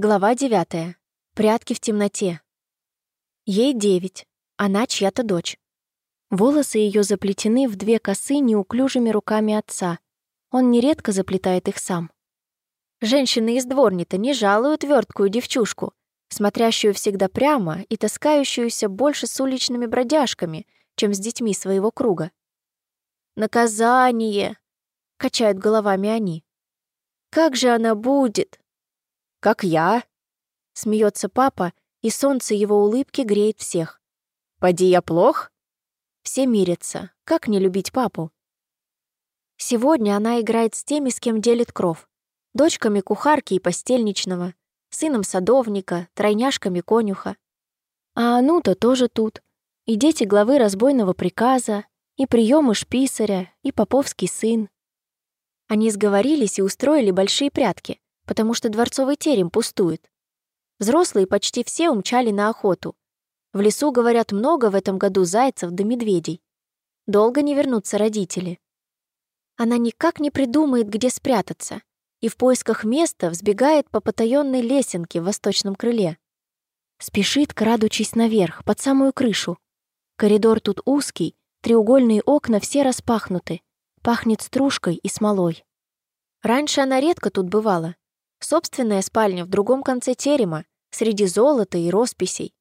Глава девятая. Прятки в темноте. Ей девять. Она чья-то дочь. Волосы ее заплетены в две косы неуклюжими руками отца. Он нередко заплетает их сам. Женщины из дворни-то не жалуют верткую девчушку, смотрящую всегда прямо и таскающуюся больше с уличными бродяжками, чем с детьми своего круга. «Наказание!» — качают головами они. «Как же она будет?» «Как я?» — смеется папа, и солнце его улыбки греет всех. «Поди я плох?» Все мирятся. Как не любить папу? Сегодня она играет с теми, с кем делит кров. Дочками кухарки и постельничного, сыном садовника, тройняшками конюха. А Анута тоже тут. И дети главы разбойного приказа, и приемыш писаря, и поповский сын. Они сговорились и устроили большие прятки, потому что дворцовый терем пустует. Взрослые почти все умчали на охоту. В лесу, говорят, много в этом году зайцев да медведей. Долго не вернутся родители. Она никак не придумает, где спрятаться, и в поисках места взбегает по потаённой лесенке в восточном крыле. Спешит, крадучись наверх, под самую крышу. Коридор тут узкий, Треугольные окна все распахнуты, пахнет стружкой и смолой. Раньше она редко тут бывала. Собственная спальня в другом конце терема, среди золота и росписей.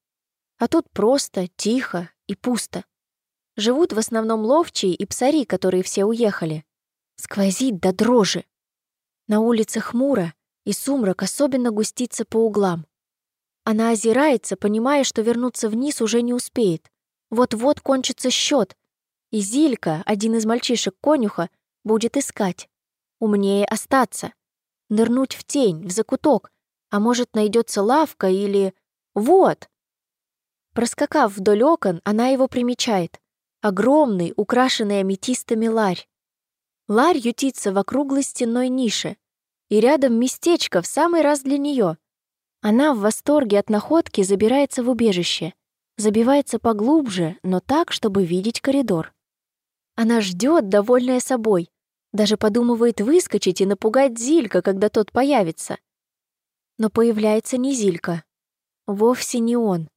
А тут просто, тихо и пусто. Живут в основном ловчие и псари, которые все уехали. Сквозит до дрожи. На улице хмуро, и сумрак особенно густится по углам. Она озирается, понимая, что вернуться вниз уже не успеет. Вот-вот кончится счет, и Зилька, один из мальчишек-конюха, будет искать. Умнее остаться. Нырнуть в тень, в закуток. А может, найдется лавка или... Вот! Проскакав вдоль окон, она его примечает. Огромный, украшенный аметистами ларь. Ларь ютится в округлой стенной нише. И рядом местечко в самый раз для нее. Она в восторге от находки забирается в убежище. Забивается поглубже, но так, чтобы видеть коридор. Она ждет, довольная собой. Даже подумывает выскочить и напугать Зилька, когда тот появится. Но появляется не Зилька. Вовсе не он.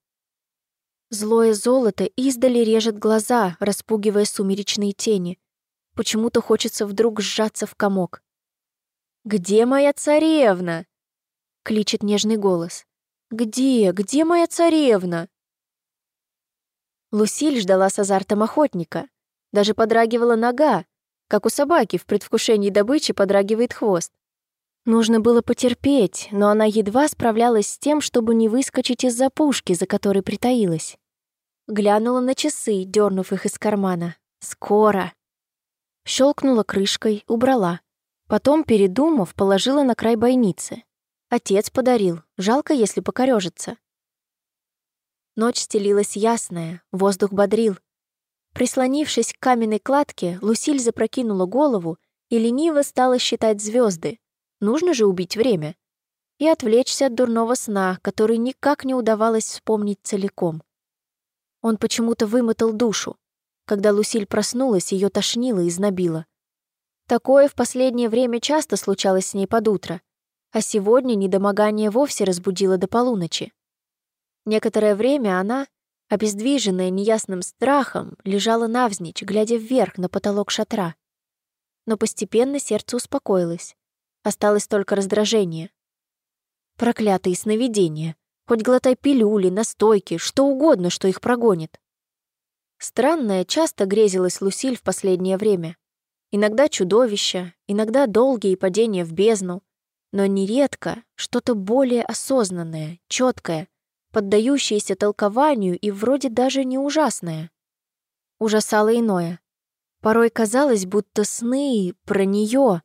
Злое золото издали режет глаза, распугивая сумеречные тени. Почему-то хочется вдруг сжаться в комок. «Где моя царевна?» — кличет нежный голос. «Где? Где моя царевна?» Лусиль ждала с азартом охотника. Даже подрагивала нога, как у собаки в предвкушении добычи подрагивает хвост. Нужно было потерпеть, но она едва справлялась с тем, чтобы не выскочить из-за пушки, за которой притаилась. Глянула на часы, дернув их из кармана. «Скоро!» Щелкнула крышкой, убрала. Потом, передумав, положила на край бойницы. Отец подарил, жалко, если покорёжится. Ночь стелилась ясная, воздух бодрил, Прислонившись к каменной кладке, Лусиль запрокинула голову и лениво стала считать звезды. Нужно же убить время. И отвлечься от дурного сна, который никак не удавалось вспомнить целиком. Он почему-то вымотал душу. Когда Лусиль проснулась, ее тошнило и знобило. Такое в последнее время часто случалось с ней под утро, а сегодня недомогание вовсе разбудило до полуночи. Некоторое время она, обездвиженная неясным страхом, лежала навзничь, глядя вверх на потолок шатра. Но постепенно сердце успокоилось. Осталось только раздражение. Проклятые сновидения. Хоть глотай пилюли, настойки, что угодно, что их прогонит. Странное часто грезилась Лусиль в последнее время. Иногда чудовища, иногда долгие падения в бездну, но нередко что-то более осознанное, четкое, поддающееся толкованию и вроде даже не ужасное. Ужасало иное. Порой казалось, будто сны про нее,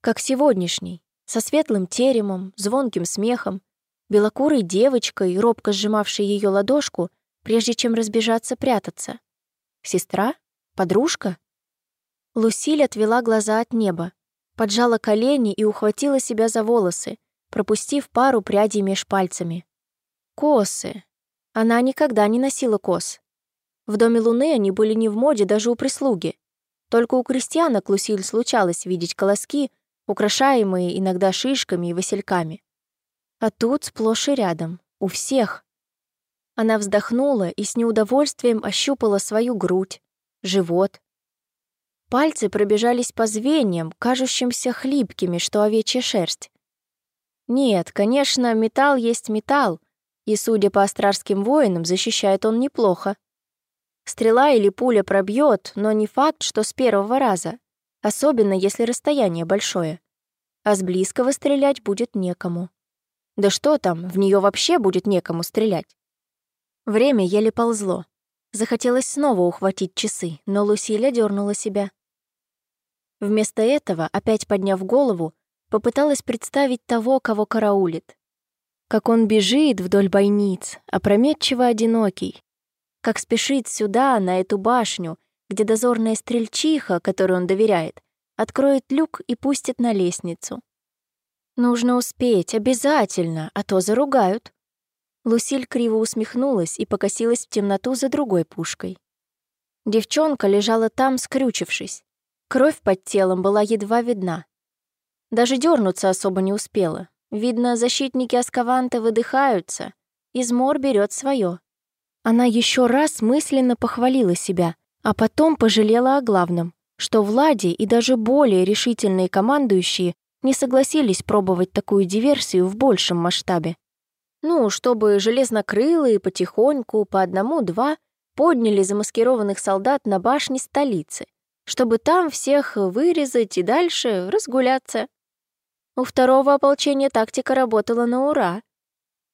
как сегодняшний, со светлым теремом, звонким смехом, белокурой девочкой, робко сжимавшей ее ладошку, прежде чем разбежаться прятаться. Сестра? Подружка? Лусиль отвела глаза от неба, поджала колени и ухватила себя за волосы, пропустив пару прядей меж пальцами. Косы. Она никогда не носила кос. В доме Луны они были не в моде даже у прислуги. Только у крестьянок Лусиль случалось видеть колоски, украшаемые иногда шишками и васильками. А тут сплошь и рядом, у всех. Она вздохнула и с неудовольствием ощупала свою грудь, живот. Пальцы пробежались по звеньям, кажущимся хлипкими, что овечья шерсть. Нет, конечно, металл есть металл, и, судя по астрарским воинам, защищает он неплохо. Стрела или пуля пробьет, но не факт, что с первого раза, особенно если расстояние большое. А с близкого стрелять будет некому. Да что там, в нее вообще будет некому стрелять. Время еле ползло. Захотелось снова ухватить часы, но Лусиля дернула себя. Вместо этого, опять подняв голову, попыталась представить того, кого караулит. Как он бежит вдоль бойниц, опрометчиво одинокий. Как спешит сюда, на эту башню, где дозорная стрельчиха, которой он доверяет, откроет люк и пустит на лестницу. Нужно успеть, обязательно, а то заругают. Лусиль криво усмехнулась и покосилась в темноту за другой пушкой. Девчонка лежала там, скрючившись. Кровь под телом была едва видна. Даже дернуться особо не успела. Видно, защитники Аскаванта выдыхаются. Измор берет свое. Она еще раз мысленно похвалила себя, а потом пожалела о главном, что Влади и даже более решительные командующие не согласились пробовать такую диверсию в большем масштабе. Ну, чтобы железнокрылые потихоньку, по одному-два, подняли замаскированных солдат на башне столицы, чтобы там всех вырезать и дальше разгуляться. У второго ополчения тактика работала на ура.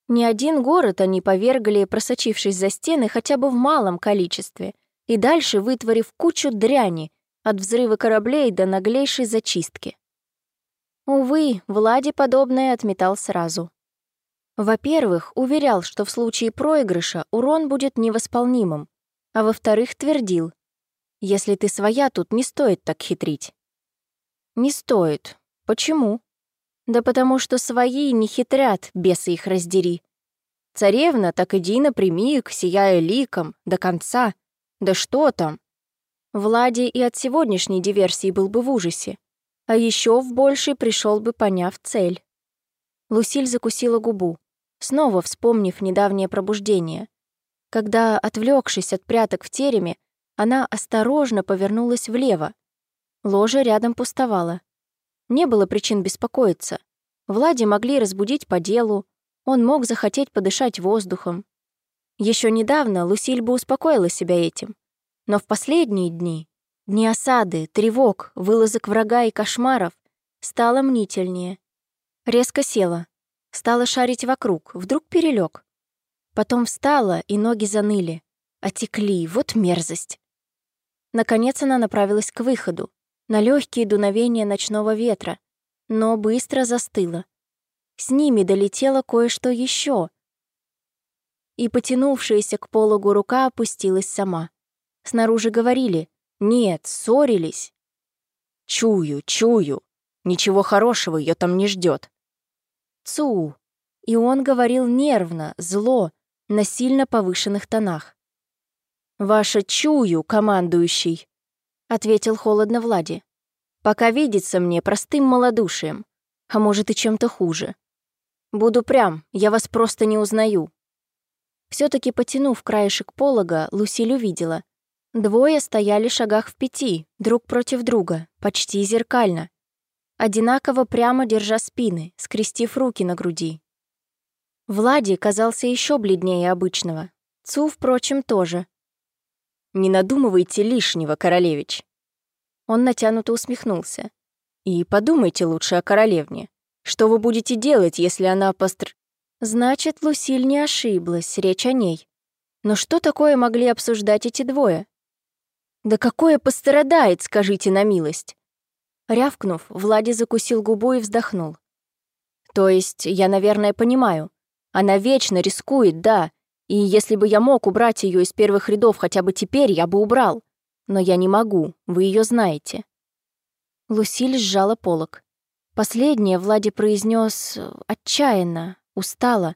Ни один город они повергли, просочившись за стены хотя бы в малом количестве, и дальше вытворив кучу дряни, от взрыва кораблей до наглейшей зачистки. Увы, Влади подобное отметал сразу. Во-первых, уверял, что в случае проигрыша урон будет невосполнимым, а во-вторых, твердил, если ты своя, тут не стоит так хитрить. Не стоит. Почему? Да потому что свои не хитрят, бесы их раздери. Царевна так иди напрямик, сияя ликом, до конца. Да что там? Влади и от сегодняшней диверсии был бы в ужасе. А еще в больший пришел бы, поняв цель. Лусиль закусила губу, снова вспомнив недавнее пробуждение. Когда, отвлекшись от пряток в тереме, она осторожно повернулась влево. Ложа рядом пустовала. Не было причин беспокоиться. Влади могли разбудить по делу, он мог захотеть подышать воздухом. Еще недавно Лусиль бы успокоила себя этим. Но в последние дни, дни осады, тревог, вылазок врага и кошмаров, стало мнительнее. Резко села, стала шарить вокруг, вдруг перелег. Потом встала, и ноги заныли. Отекли, вот мерзость. Наконец она направилась к выходу, на легкие дуновения ночного ветра, но быстро застыла. С ними долетело кое-что еще, и потянувшаяся к пологу рука опустилась сама. Снаружи говорили «Нет, ссорились». «Чую, чую. Ничего хорошего ее там не ждет. «Цу». И он говорил нервно, зло, на сильно повышенных тонах. «Ваша чую, командующий», ответил холодно Влади. Пока видится мне простым малодушием, а может и чем-то хуже. Буду прям, я вас просто не узнаю. все таки потянув краешек полога, Лусиль увидела. Двое стояли шагах в пяти, друг против друга, почти зеркально. Одинаково прямо держа спины, скрестив руки на груди. Влади казался еще бледнее обычного. Цу, впрочем, тоже. «Не надумывайте лишнего, королевич». Он натянуто усмехнулся. «И подумайте лучше о королевне. Что вы будете делать, если она постр...» Значит, Лусиль не ошиблась, речь о ней. Но что такое могли обсуждать эти двое? «Да какое пострадает, скажите на милость!» Рявкнув, Влади закусил губу и вздохнул. «То есть, я, наверное, понимаю. Она вечно рискует, да, и если бы я мог убрать ее из первых рядов хотя бы теперь, я бы убрал. Но я не могу, вы ее знаете». Лусиль сжала полок. Последнее Влади произнес отчаянно, устало,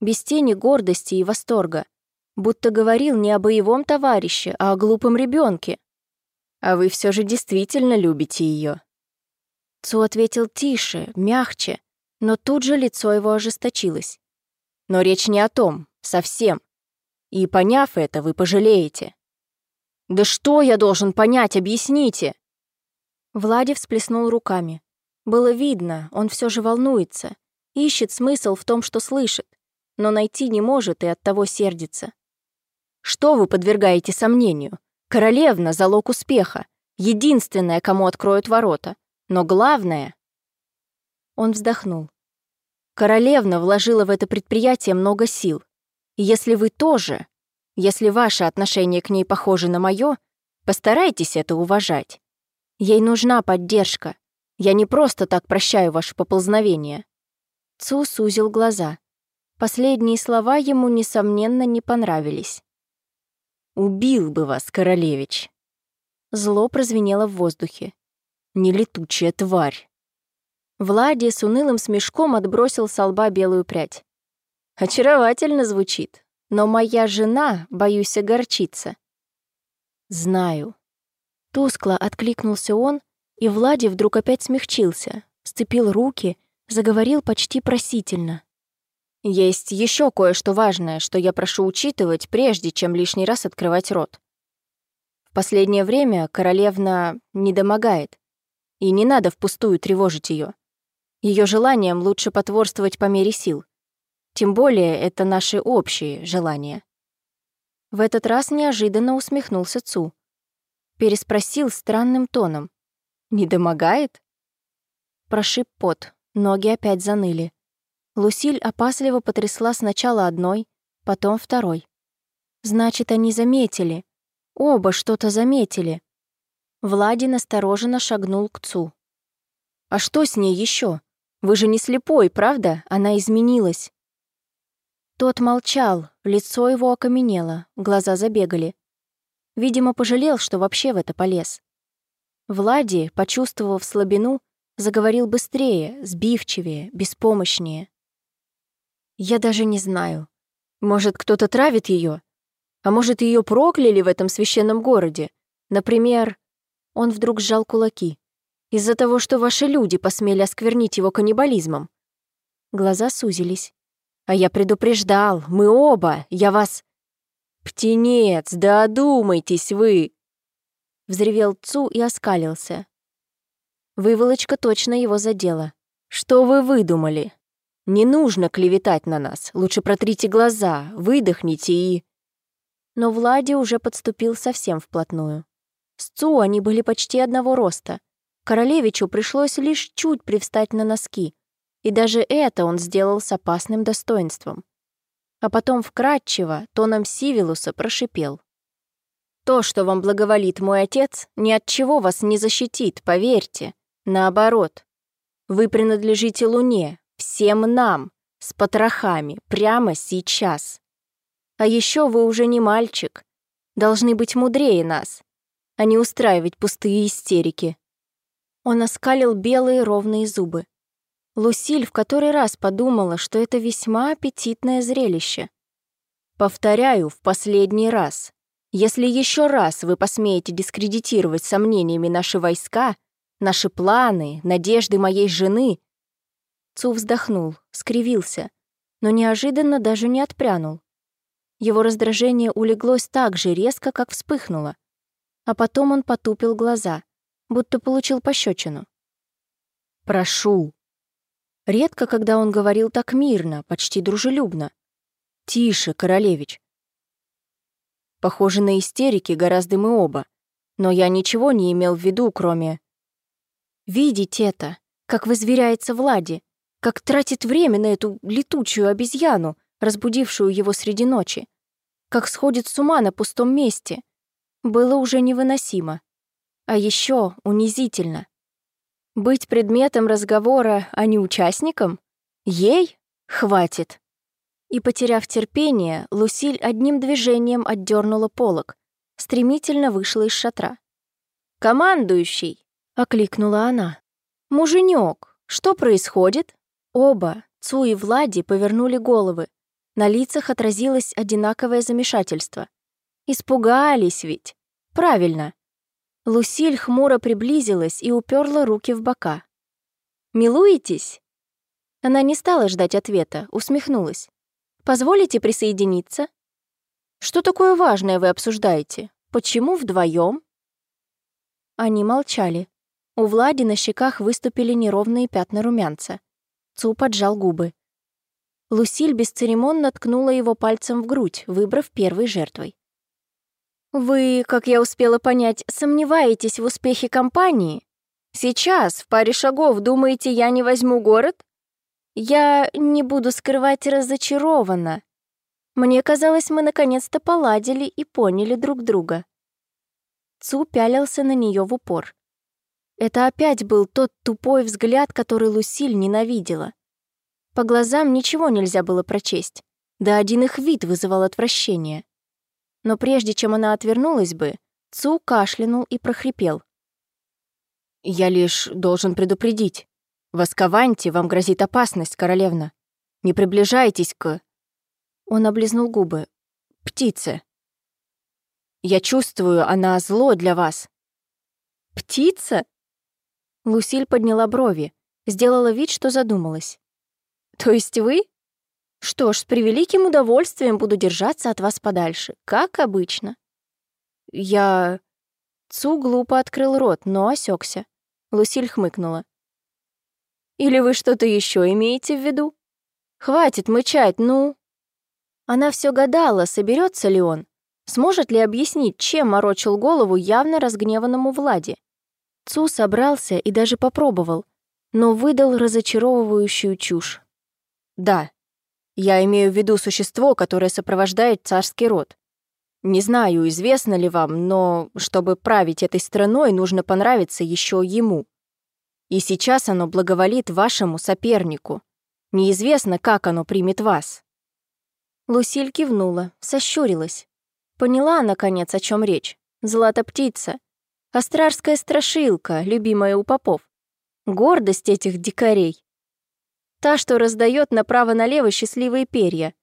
без тени гордости и восторга, будто говорил не о боевом товарище, а о глупом ребенке. «А вы все же действительно любите ее. Цу ответил тише, мягче, Но тут же лицо его ожесточилось. Но речь не о том, совсем. И поняв это, вы пожалеете. Да что я должен понять, объясните? Влади всплеснул руками. Было видно, он все же волнуется, ищет смысл в том, что слышит, но найти не может и оттого сердится. Что вы подвергаете сомнению? Королевна — залог успеха, единственная, кому откроют ворота. Но главное... Он вздохнул. Королевна вложила в это предприятие много сил. Если вы тоже, если ваше отношение к ней похоже на мое, постарайтесь это уважать. Ей нужна поддержка. Я не просто так прощаю ваше поползновение. Цу сузил глаза. Последние слова ему, несомненно, не понравились. «Убил бы вас, королевич!» Зло прозвенело в воздухе. «Нелетучая тварь!» Влади с унылым смешком отбросил с лба белую прядь. «Очаровательно звучит, но моя жена, боюсь, огорчится». «Знаю». Тускло откликнулся он, и Влади вдруг опять смягчился, сцепил руки, заговорил почти просительно. «Есть еще кое-что важное, что я прошу учитывать, прежде чем лишний раз открывать рот. В последнее время королевна недомогает, и не надо впустую тревожить ее. Ее желаниям лучше потворствовать по мере сил. Тем более это наши общие желания. В этот раз неожиданно усмехнулся Цу. Переспросил странным тоном. «Не домогает?» Прошиб пот, ноги опять заныли. Лусиль опасливо потрясла сначала одной, потом второй. «Значит, они заметили. Оба что-то заметили». Влади настороженно шагнул к Цу. «А что с ней еще? Вы же не слепой, правда? Она изменилась». Тот молчал, лицо его окаменело, глаза забегали. Видимо, пожалел, что вообще в это полез. Влади, почувствовав слабину, заговорил быстрее, сбивчивее, беспомощнее. «Я даже не знаю. Может, кто-то травит ее? А может, ее прокляли в этом священном городе? Например...» Он вдруг сжал кулаки. Из-за того, что ваши люди посмели осквернить его каннибализмом. Глаза сузились. А я предупреждал, мы оба, я вас... Птенец, да одумайтесь вы! Взревел Цу и оскалился. Выволочка точно его задела. Что вы выдумали? Не нужно клеветать на нас, лучше протрите глаза, выдохните и... Но Влади уже подступил совсем вплотную. С Цу они были почти одного роста — Королевичу пришлось лишь чуть привстать на носки, и даже это он сделал с опасным достоинством. А потом вкратчиво, тоном Сивилуса, прошипел. «То, что вам благоволит мой отец, ни от чего вас не защитит, поверьте. Наоборот. Вы принадлежите Луне, всем нам, с потрохами, прямо сейчас. А еще вы уже не мальчик, должны быть мудрее нас, а не устраивать пустые истерики. Он оскалил белые ровные зубы. Лусиль в который раз подумала, что это весьма аппетитное зрелище. «Повторяю в последний раз. Если еще раз вы посмеете дискредитировать сомнениями наши войска, наши планы, надежды моей жены...» Цу вздохнул, скривился, но неожиданно даже не отпрянул. Его раздражение улеглось так же резко, как вспыхнуло. А потом он потупил глаза — будто получил пощечину. «Прошу». Редко, когда он говорил так мирно, почти дружелюбно. «Тише, королевич». Похоже на истерики гораздо мы оба, но я ничего не имел в виду, кроме... Видеть это, как возверяется Влади, как тратит время на эту летучую обезьяну, разбудившую его среди ночи, как сходит с ума на пустом месте, было уже невыносимо. А еще унизительно. Быть предметом разговора, а не участником? Ей? Хватит. И, потеряв терпение, Лусиль одним движением отдернула полог, стремительно вышла из шатра. «Командующий!» — окликнула она. «Муженек, что происходит?» Оба, Цу и Влади, повернули головы. На лицах отразилось одинаковое замешательство. Испугались ведь. Правильно. Лусиль хмуро приблизилась и уперла руки в бока. «Милуетесь?» Она не стала ждать ответа, усмехнулась. «Позволите присоединиться?» «Что такое важное вы обсуждаете? Почему вдвоем? Они молчали. У Влади на щеках выступили неровные пятна румянца. Цу поджал губы. Лусиль бесцеремонно ткнула его пальцем в грудь, выбрав первой жертвой. «Вы, как я успела понять, сомневаетесь в успехе компании? Сейчас, в паре шагов, думаете, я не возьму город? Я не буду скрывать разочарована. Мне казалось, мы наконец-то поладили и поняли друг друга». Цу пялился на нее в упор. Это опять был тот тупой взгляд, который Лусиль ненавидела. По глазам ничего нельзя было прочесть. Да один их вид вызывал отвращение. Но прежде чем она отвернулась бы, Цу кашлянул и прохрипел. «Я лишь должен предупредить. В Аскаванте вам грозит опасность, королевна. Не приближайтесь к...» Он облизнул губы. «Птице. Я чувствую, она зло для вас». «Птица?» Лусиль подняла брови, сделала вид, что задумалась. То есть вы? Что ж, с превеликим удовольствием буду держаться от вас подальше, как обычно. Я... Цу глупо открыл рот, но осекся. Лусиль хмыкнула. Или вы что-то еще имеете в виду? Хватит мычать, ну. Она все гадала, соберется ли он, сможет ли объяснить, чем морочил голову явно разгневанному Владе. Цу собрался и даже попробовал, но выдал разочаровывающую чушь. Да, я имею в виду существо, которое сопровождает царский род. Не знаю, известно ли вам, но чтобы править этой страной, нужно понравиться еще ему. И сейчас оно благоволит вашему сопернику. Неизвестно, как оно примет вас». Лусиль кивнула, сощурилась. Поняла, наконец, о чем речь. Злата-птица. Острарская страшилка, любимая у попов. Гордость этих дикарей. Та, что раздает направо-налево счастливые перья.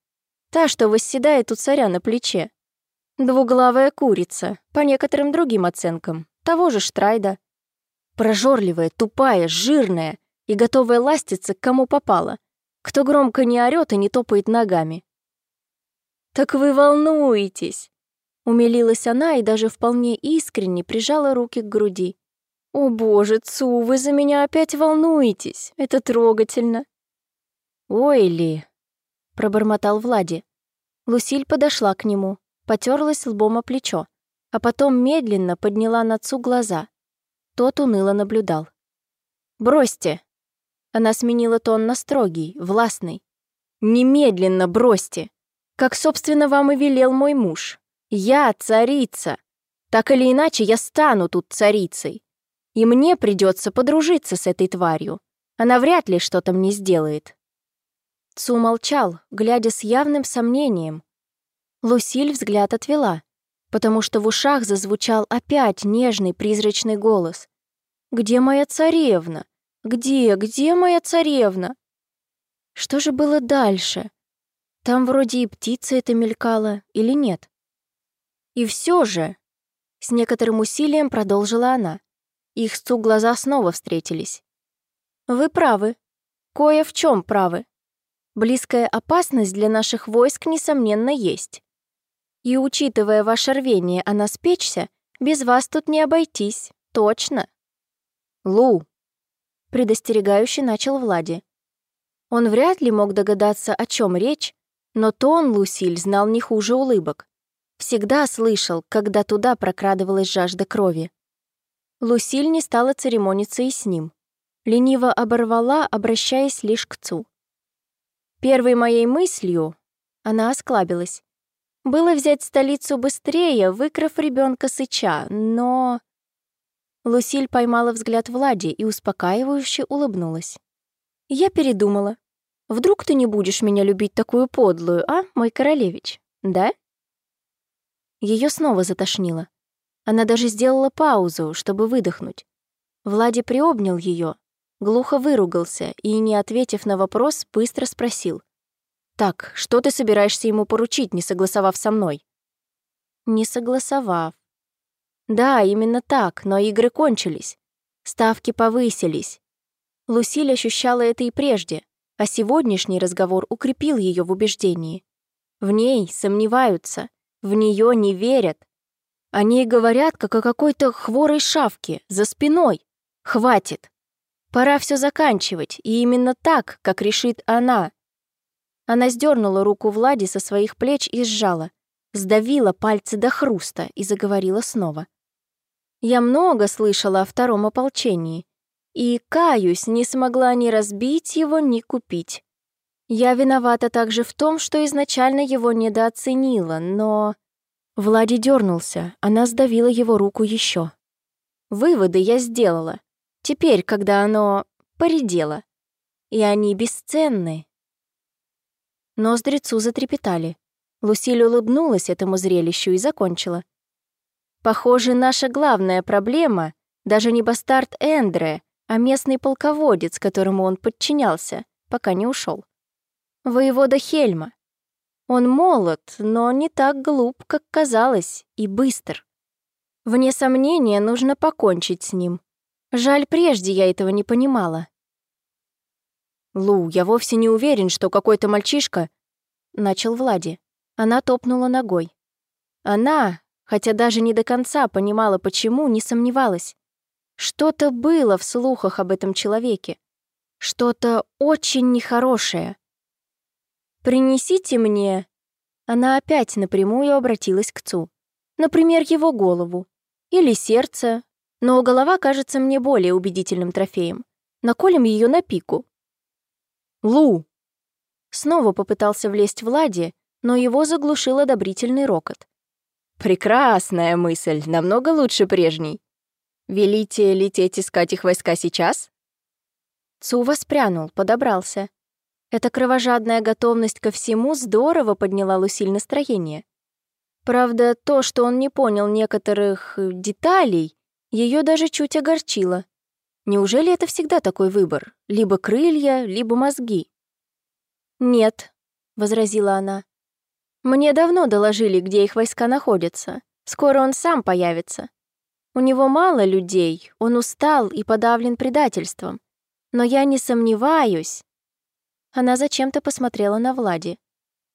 Та, что восседает у царя на плече. Двуглавая курица, по некоторым другим оценкам, того же Штрайда. Прожорливая, тупая, жирная и готовая ластиться к кому попало, кто громко не орёт и не топает ногами. «Так вы волнуетесь!» Умилилась она и даже вполне искренне прижала руки к груди. «О боже, Цу, вы за меня опять волнуетесь! Это трогательно!» «Ой ли!» — пробормотал Влади. Лусиль подошла к нему, потерлась лбом о плечо, а потом медленно подняла на Цу глаза. Тот уныло наблюдал. «Бросьте!» Она сменила тон на строгий, властный. «Немедленно бросьте! Как, собственно, вам и велел мой муж. Я царица. Так или иначе, я стану тут царицей. И мне придется подружиться с этой тварью. Она вряд ли что-то мне сделает, Цу молчал, глядя с явным сомнением. Лусиль взгляд отвела, потому что в ушах зазвучал опять нежный призрачный голос. «Где моя царевна? Где, где моя царевна?» Что же было дальше? Там вроде и птица это мелькала, или нет? И все же, с некоторым усилием продолжила она. Их с Цу глаза снова встретились. «Вы правы. Кое в чем правы. Близкая опасность для наших войск, несомненно, есть. И учитывая ваше рвение о нас печься, без вас тут не обойтись, точно. Лу, предостерегающе начал Влади. Он вряд ли мог догадаться, о чем речь, но тон Лусиль знал не хуже улыбок. Всегда слышал, когда туда прокрадывалась жажда крови. Лусиль не стала церемониться и с ним. Лениво оборвала, обращаясь лишь к Цу. Первой моей мыслью, она осклабилась, было взять столицу быстрее, выкрав ребенка сыча, но... Лусиль поймала взгляд Влади и успокаивающе улыбнулась. Я передумала. Вдруг ты не будешь меня любить такую подлую, а, мой королевич, да? Ее снова затошнило. Она даже сделала паузу, чтобы выдохнуть. Влади приобнял ее, глухо выругался и, не ответив на вопрос, быстро спросил. «Так, что ты собираешься ему поручить, не согласовав со мной?» «Не согласовав». «Да, именно так, но игры кончились. Ставки повысились. Лусиль ощущала это и прежде, а сегодняшний разговор укрепил ее в убеждении. В ней сомневаются, в нее не верят. О ней говорят, как о какой-то хворой шавке, за спиной. Хватит. Пора все заканчивать, и именно так, как решит она. Она сдернула руку Влади со своих плеч и сжала, сдавила пальцы до хруста и заговорила снова. Я много слышала о втором ополчении, и, каюсь, не смогла ни разбить его, ни купить. Я виновата также в том, что изначально его недооценила, но... Влади дернулся, она сдавила его руку еще. Выводы я сделала. Теперь, когда оно поредело. И они бесценны. Ноздри Цу затрепетали. Лусиль улыбнулась этому зрелищу и закончила. Похоже, наша главная проблема даже не бастард Эндре, а местный полководец, которому он подчинялся, пока не ушел. Воевода Хельма. Он молод, но не так глуп, как казалось, и быстр. Вне сомнения, нужно покончить с ним. Жаль, прежде я этого не понимала. «Лу, я вовсе не уверен, что какой-то мальчишка...» — начал Влади. Она топнула ногой. Она, хотя даже не до конца понимала, почему, не сомневалась. Что-то было в слухах об этом человеке. Что-то очень нехорошее. «Принесите мне...» Она опять напрямую обратилась к Цу. Например, его голову. Или сердце. Но голова кажется мне более убедительным трофеем. Наколем ее на пику. «Лу!» Снова попытался влезть Влади, но его заглушил одобрительный рокот. Прекрасная мысль, намного лучше прежней. Велите лететь искать их войска сейчас? Цу воспрянул, подобрался. Эта кровожадная готовность ко всему здорово подняла Лусиль настроение. Правда, то, что он не понял некоторых э, деталей, ее даже чуть огорчило. Неужели это всегда такой выбор? Либо крылья, либо мозги? «Нет», — возразила она. Мне давно доложили, где их войска находятся. Скоро он сам появится. У него мало людей, он устал и подавлен предательством. Но я не сомневаюсь. Она зачем-то посмотрела на Влади.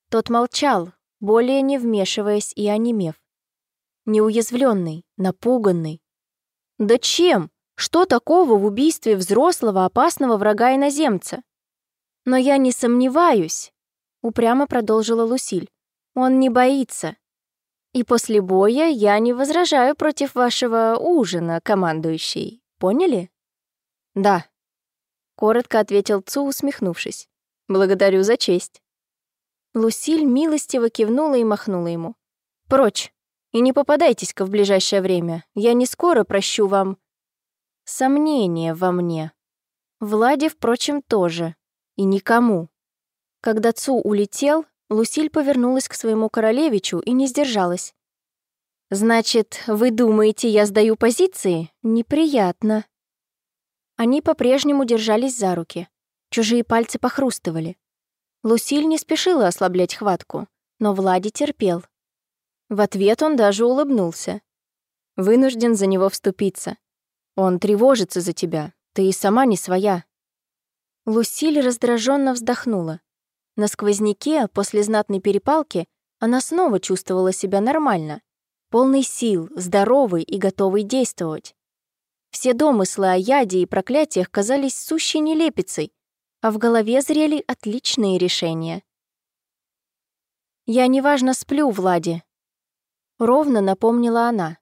Тот молчал, более не вмешиваясь и онемев. Неуязвленный, напуганный. Да чем? Что такого в убийстве взрослого опасного врага иноземца? Но я не сомневаюсь, упрямо продолжила Лусиль. Он не боится. И после боя я не возражаю против вашего ужина, командующий. Поняли? Да. Коротко ответил Цу, усмехнувшись. Благодарю за честь. Лусиль милостиво кивнула и махнула ему. Прочь. И не попадайтесь-ка в ближайшее время. Я не скоро прощу вам сомнения во мне. Владе, впрочем, тоже. И никому. Когда Цу улетел, Лусиль повернулась к своему королевичу и не сдержалась. «Значит, вы думаете, я сдаю позиции? Неприятно». Они по-прежнему держались за руки. Чужие пальцы похрустывали. Лусиль не спешила ослаблять хватку, но Влади терпел. В ответ он даже улыбнулся. Вынужден за него вступиться. Он тревожится за тебя, ты и сама не своя. Лусиль раздраженно вздохнула. На сквозняке, после знатной перепалки, она снова чувствовала себя нормально, полный сил, здоровый и готовый действовать. Все домыслы о яде и проклятиях казались сущей нелепицей, а в голове зрели отличные решения. «Я неважно сплю, Влади», — ровно напомнила она.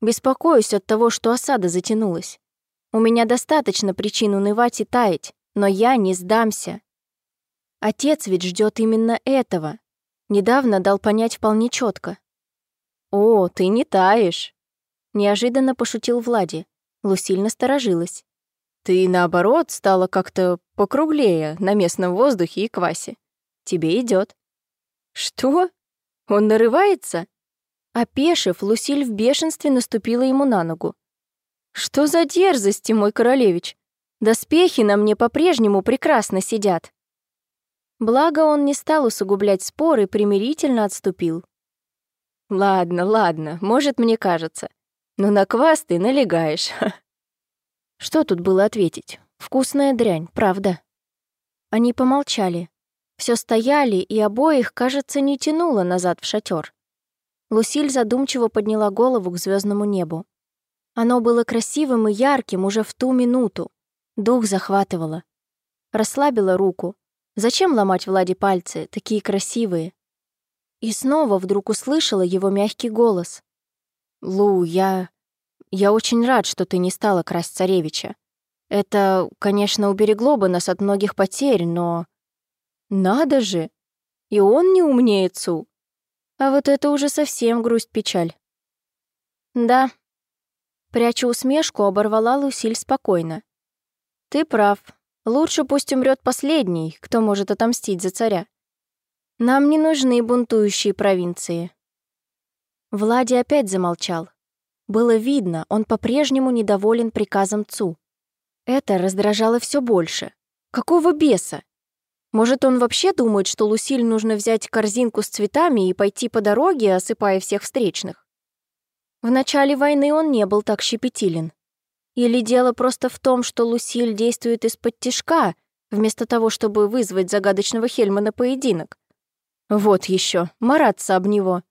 «Беспокоюсь от того, что осада затянулась. У меня достаточно причин унывать и таять, но я не сдамся. Отец ведь ждет именно этого. Недавно дал понять вполне четко. «О, ты не таешь!» Неожиданно пошутил Влади. Лусиль насторожилась. «Ты, наоборот, стала как-то покруглее на местном воздухе и квасе. Тебе идет. «Что? Он нарывается?» Опешив, Лусиль в бешенстве наступила ему на ногу. «Что за дерзости, мой королевич? Доспехи на мне по-прежнему прекрасно сидят». Благо он не стал усугублять спор и примирительно отступил. «Ладно, ладно, может, мне кажется. Но на квас ты налегаешь». Что тут было ответить? Вкусная дрянь, правда. Они помолчали. Все стояли, и обоих, кажется, не тянуло назад в шатер. Лусиль задумчиво подняла голову к звездному небу. Оно было красивым и ярким уже в ту минуту. Дух захватывало. Расслабила руку. Зачем ломать Владе пальцы, такие красивые? И снова вдруг услышала его мягкий голос. «Лу, я... я очень рад, что ты не стала красть царевича. Это, конечно, уберегло бы нас от многих потерь, но... Надо же! И он не умнее Цу. А вот это уже совсем грусть-печаль. Да. Пряча усмешку, оборвала Лусиль спокойно. Ты прав. Лучше пусть умрет последний, кто может отомстить за царя. Нам не нужны бунтующие провинции. Влади опять замолчал. Было видно, он по-прежнему недоволен приказом Цу. Это раздражало все больше. Какого беса? Может, он вообще думает, что Лусиль нужно взять корзинку с цветами и пойти по дороге, осыпая всех встречных? В начале войны он не был так щепетилен. Или дело просто в том, что Лусиль действует из-под тишка, вместо того, чтобы вызвать загадочного Хельма на поединок? Вот еще, мараться об него.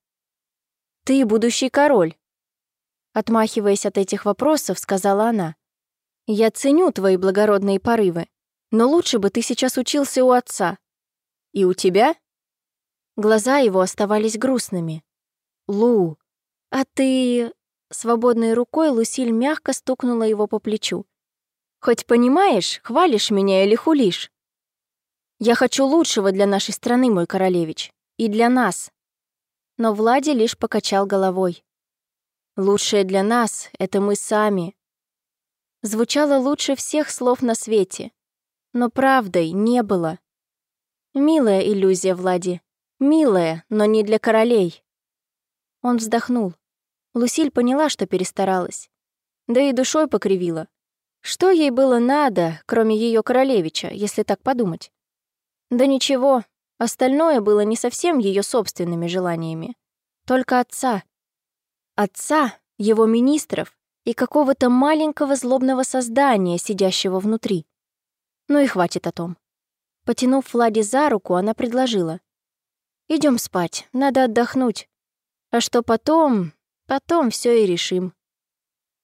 Ты будущий король. Отмахиваясь от этих вопросов, сказала она. Я ценю твои благородные порывы. Но лучше бы ты сейчас учился у отца. И у тебя? Глаза его оставались грустными. Лу, а ты... Свободной рукой Лусиль мягко стукнула его по плечу. «Хоть понимаешь, хвалишь меня или хулишь? Я хочу лучшего для нашей страны, мой королевич. И для нас». Но Влади лишь покачал головой. «Лучшее для нас — это мы сами». Звучало лучше всех слов на свете но правдой не было. Милая иллюзия, Влади. Милая, но не для королей. Он вздохнул. Лусиль поняла, что перестаралась. Да и душой покривила. Что ей было надо, кроме ее королевича, если так подумать? Да ничего, остальное было не совсем ее собственными желаниями. Только отца. Отца, его министров и какого-то маленького злобного создания, сидящего внутри. Ну и хватит о том. Потянув Влади за руку, она предложила. Идем спать, надо отдохнуть. А что потом? Потом все и решим».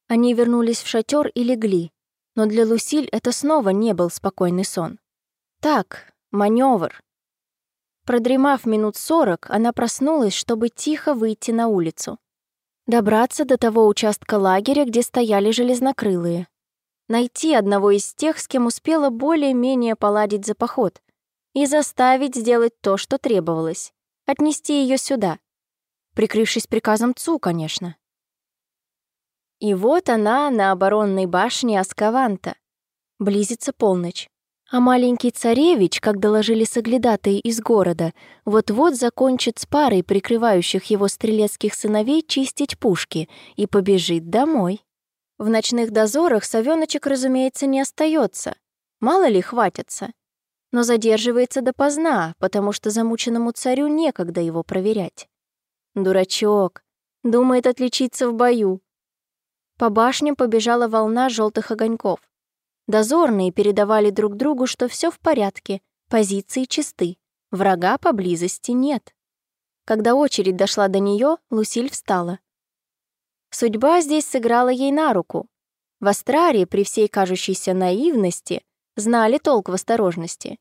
Они вернулись в шатер и легли, но для Лусиль это снова не был спокойный сон. Так, маневр. Продремав минут сорок, она проснулась, чтобы тихо выйти на улицу. Добраться до того участка лагеря, где стояли железнокрылые найти одного из тех, с кем успела более-менее поладить за поход, и заставить сделать то, что требовалось, отнести ее сюда, прикрывшись приказом Цу, конечно. И вот она на оборонной башне Аскаванта. Близится полночь. А маленький царевич, как доложили соглядатые из города, вот-вот закончит с парой прикрывающих его стрелецких сыновей чистить пушки и побежит домой. В ночных дозорах совёночек, разумеется, не остается. Мало ли хватится. Но задерживается допоздна, потому что замученному царю некогда его проверять. Дурачок. Думает отличиться в бою. По башням побежала волна желтых огоньков. Дозорные передавали друг другу, что все в порядке, позиции чисты, врага поблизости нет. Когда очередь дошла до нее, Лусиль встала. Судьба здесь сыграла ей на руку. В Астрарии при всей кажущейся наивности знали толк в осторожности.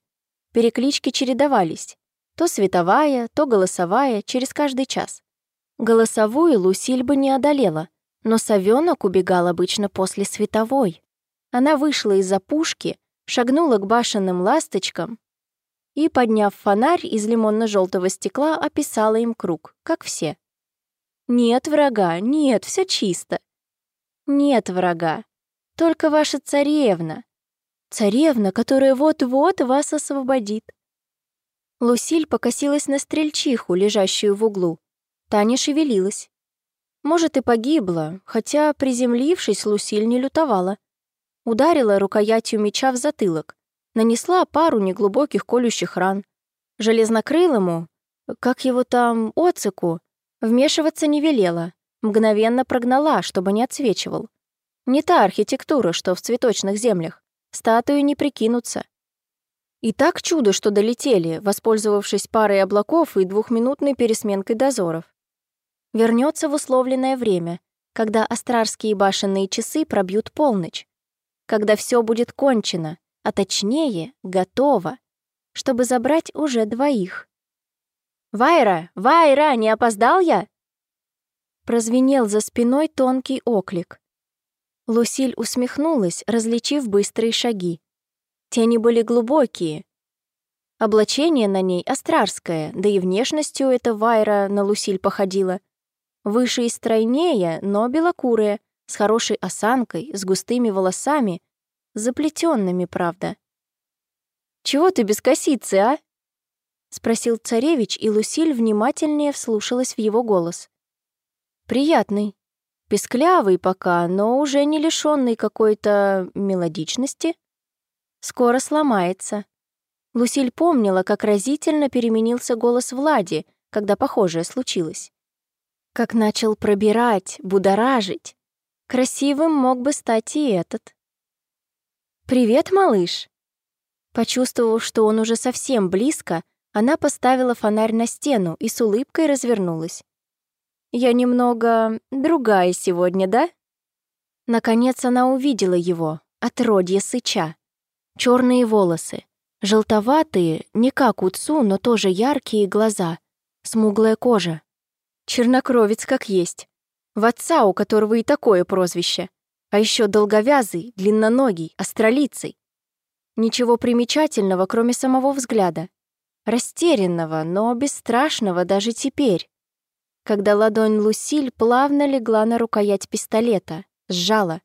Переклички чередовались. То световая, то голосовая, через каждый час. Голосовую Лусиль бы не одолела, но совенок убегал обычно после световой. Она вышла из-за пушки, шагнула к башенным ласточкам и, подняв фонарь из лимонно-желтого стекла, описала им круг, как все. Нет врага, нет, все чисто. Нет врага, только ваша царевна. Царевна, которая вот-вот вас освободит. Лусиль покосилась на стрельчиху, лежащую в углу. Та не шевелилась. Может, и погибла, хотя, приземлившись, Лусиль не лютовала. Ударила рукоятью меча в затылок, нанесла пару неглубоких колющих ран. Железнокрылому, как его там, оцику, Вмешиваться не велела, мгновенно прогнала, чтобы не отсвечивал. Не та архитектура, что в цветочных землях. Статую не прикинуться. И так чудо, что долетели, воспользовавшись парой облаков и двухминутной пересменкой дозоров. Вернется в условленное время, когда астрарские башенные часы пробьют полночь, когда все будет кончено, а точнее, готово, чтобы забрать уже двоих. «Вайра! Вайра! Не опоздал я?» Прозвенел за спиной тонкий оклик. Лусиль усмехнулась, различив быстрые шаги. Тени были глубокие. Облачение на ней астрарское, да и внешностью эта Вайра на Лусиль походила. Выше и стройнее, но белокурая, с хорошей осанкой, с густыми волосами, заплетенными, правда. «Чего ты без косицы, а?» — спросил царевич, и Лусиль внимательнее вслушалась в его голос. «Приятный. Песклявый пока, но уже не лишённый какой-то мелодичности. Скоро сломается». Лусиль помнила, как разительно переменился голос Влади, когда похожее случилось. Как начал пробирать, будоражить. Красивым мог бы стать и этот. «Привет, малыш!» Почувствовав, что он уже совсем близко, она поставила фонарь на стену и с улыбкой развернулась. «Я немного другая сегодня, да?» Наконец она увидела его, отродье сыча. Черные волосы, желтоватые, не как у Цу, но тоже яркие глаза, смуглая кожа. Чернокровец как есть. В отца, у которого и такое прозвище а еще долговязый, длинноногий, астролицей. Ничего примечательного, кроме самого взгляда. Растерянного, но бесстрашного даже теперь. Когда ладонь Лусиль плавно легла на рукоять пистолета, сжала.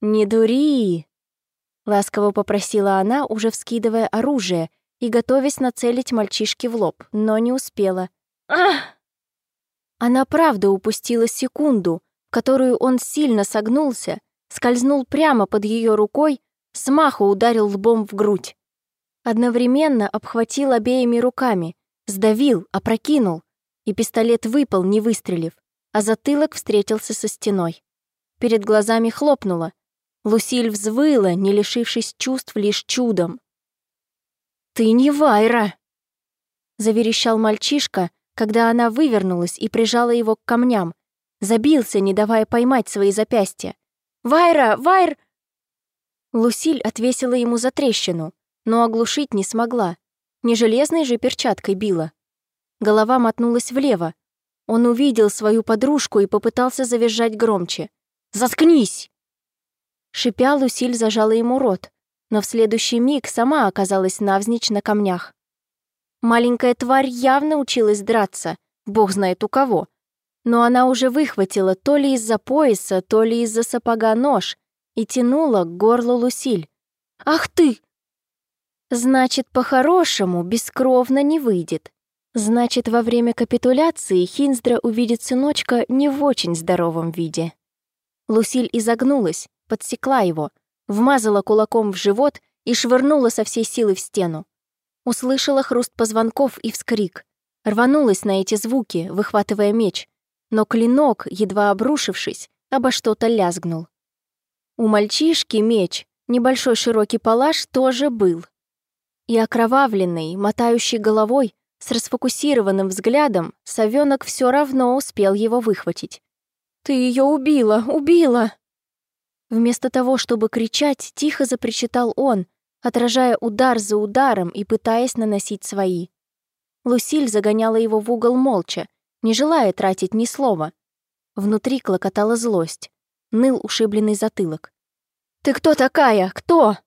«Не дури!» — ласково попросила она, уже вскидывая оружие и готовясь нацелить мальчишке в лоб, но не успела. «Ах!» Она правда упустила секунду, которую он сильно согнулся, скользнул прямо под ее рукой, смаху ударил лбом в грудь. Одновременно обхватил обеими руками, сдавил, опрокинул, и пистолет выпал, не выстрелив, а затылок встретился со стеной. Перед глазами хлопнуло. Лусиль взвыла, не лишившись чувств лишь чудом. «Ты не Вайра!» Заверещал мальчишка, когда она вывернулась и прижала его к камням, Забился, не давая поймать свои запястья. «Вайра! Вайр!» Лусиль отвесила ему за трещину, но оглушить не смогла. Не железной же перчаткой била. Голова мотнулась влево. Он увидел свою подружку и попытался завизжать громче. «Заткнись!» Шипя, Лусиль зажала ему рот, но в следующий миг сама оказалась навзничь на камнях. Маленькая тварь явно училась драться, бог знает у кого, но она уже выхватила то ли из-за пояса, то ли из-за сапога нож и тянула к горлу Лусиль. «Ах ты!» Значит, по-хорошему бескровно не выйдет. Значит, во время капитуляции Хинздра увидит сыночка не в очень здоровом виде. Лусиль изогнулась, подсекла его, вмазала кулаком в живот и швырнула со всей силы в стену. Услышала хруст позвонков и вскрик. Рванулась на эти звуки, выхватывая меч, но клинок, едва обрушившись, обо что-то лязгнул. У мальчишки меч, небольшой широкий палаш, тоже был. И окровавленный, мотающий головой, с расфокусированным взглядом, совенок все равно успел его выхватить. «Ты ее убила! Убила!» Вместо того, чтобы кричать, тихо запричитал он, отражая удар за ударом и пытаясь наносить свои. Лусиль загоняла его в угол молча, не желая тратить ни слова. Внутри клокотала злость, ныл ушибленный затылок. «Ты кто такая? Кто?»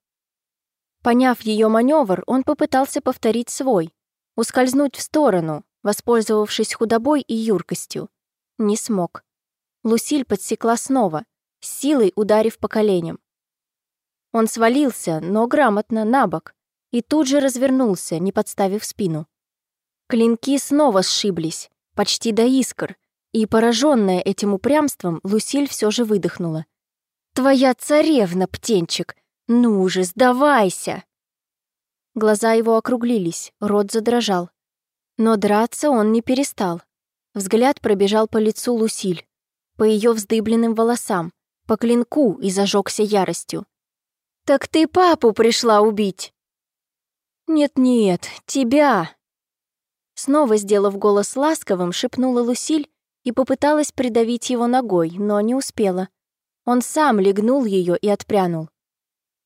Поняв ее маневр, он попытался повторить свой, ускользнуть в сторону, воспользовавшись худобой и юркостью. Не смог. Лусиль подсекла снова, силой ударив по коленям. Он свалился, но грамотно, на бок, и тут же развернулся, не подставив спину. Клинки снова сшиблись, почти до искр, и, пораженная этим упрямством, Лусиль все же выдохнула. «Твоя царевна, птенчик! Ну же, сдавайся!» Глаза его округлились, рот задрожал. Но драться он не перестал. Взгляд пробежал по лицу Лусиль, по ее вздыбленным волосам, по клинку и зажегся яростью. «Так ты папу пришла убить!» «Нет-нет, тебя!» Снова сделав голос ласковым, шепнула Лусиль и попыталась придавить его ногой, но не успела. Он сам легнул ее и отпрянул.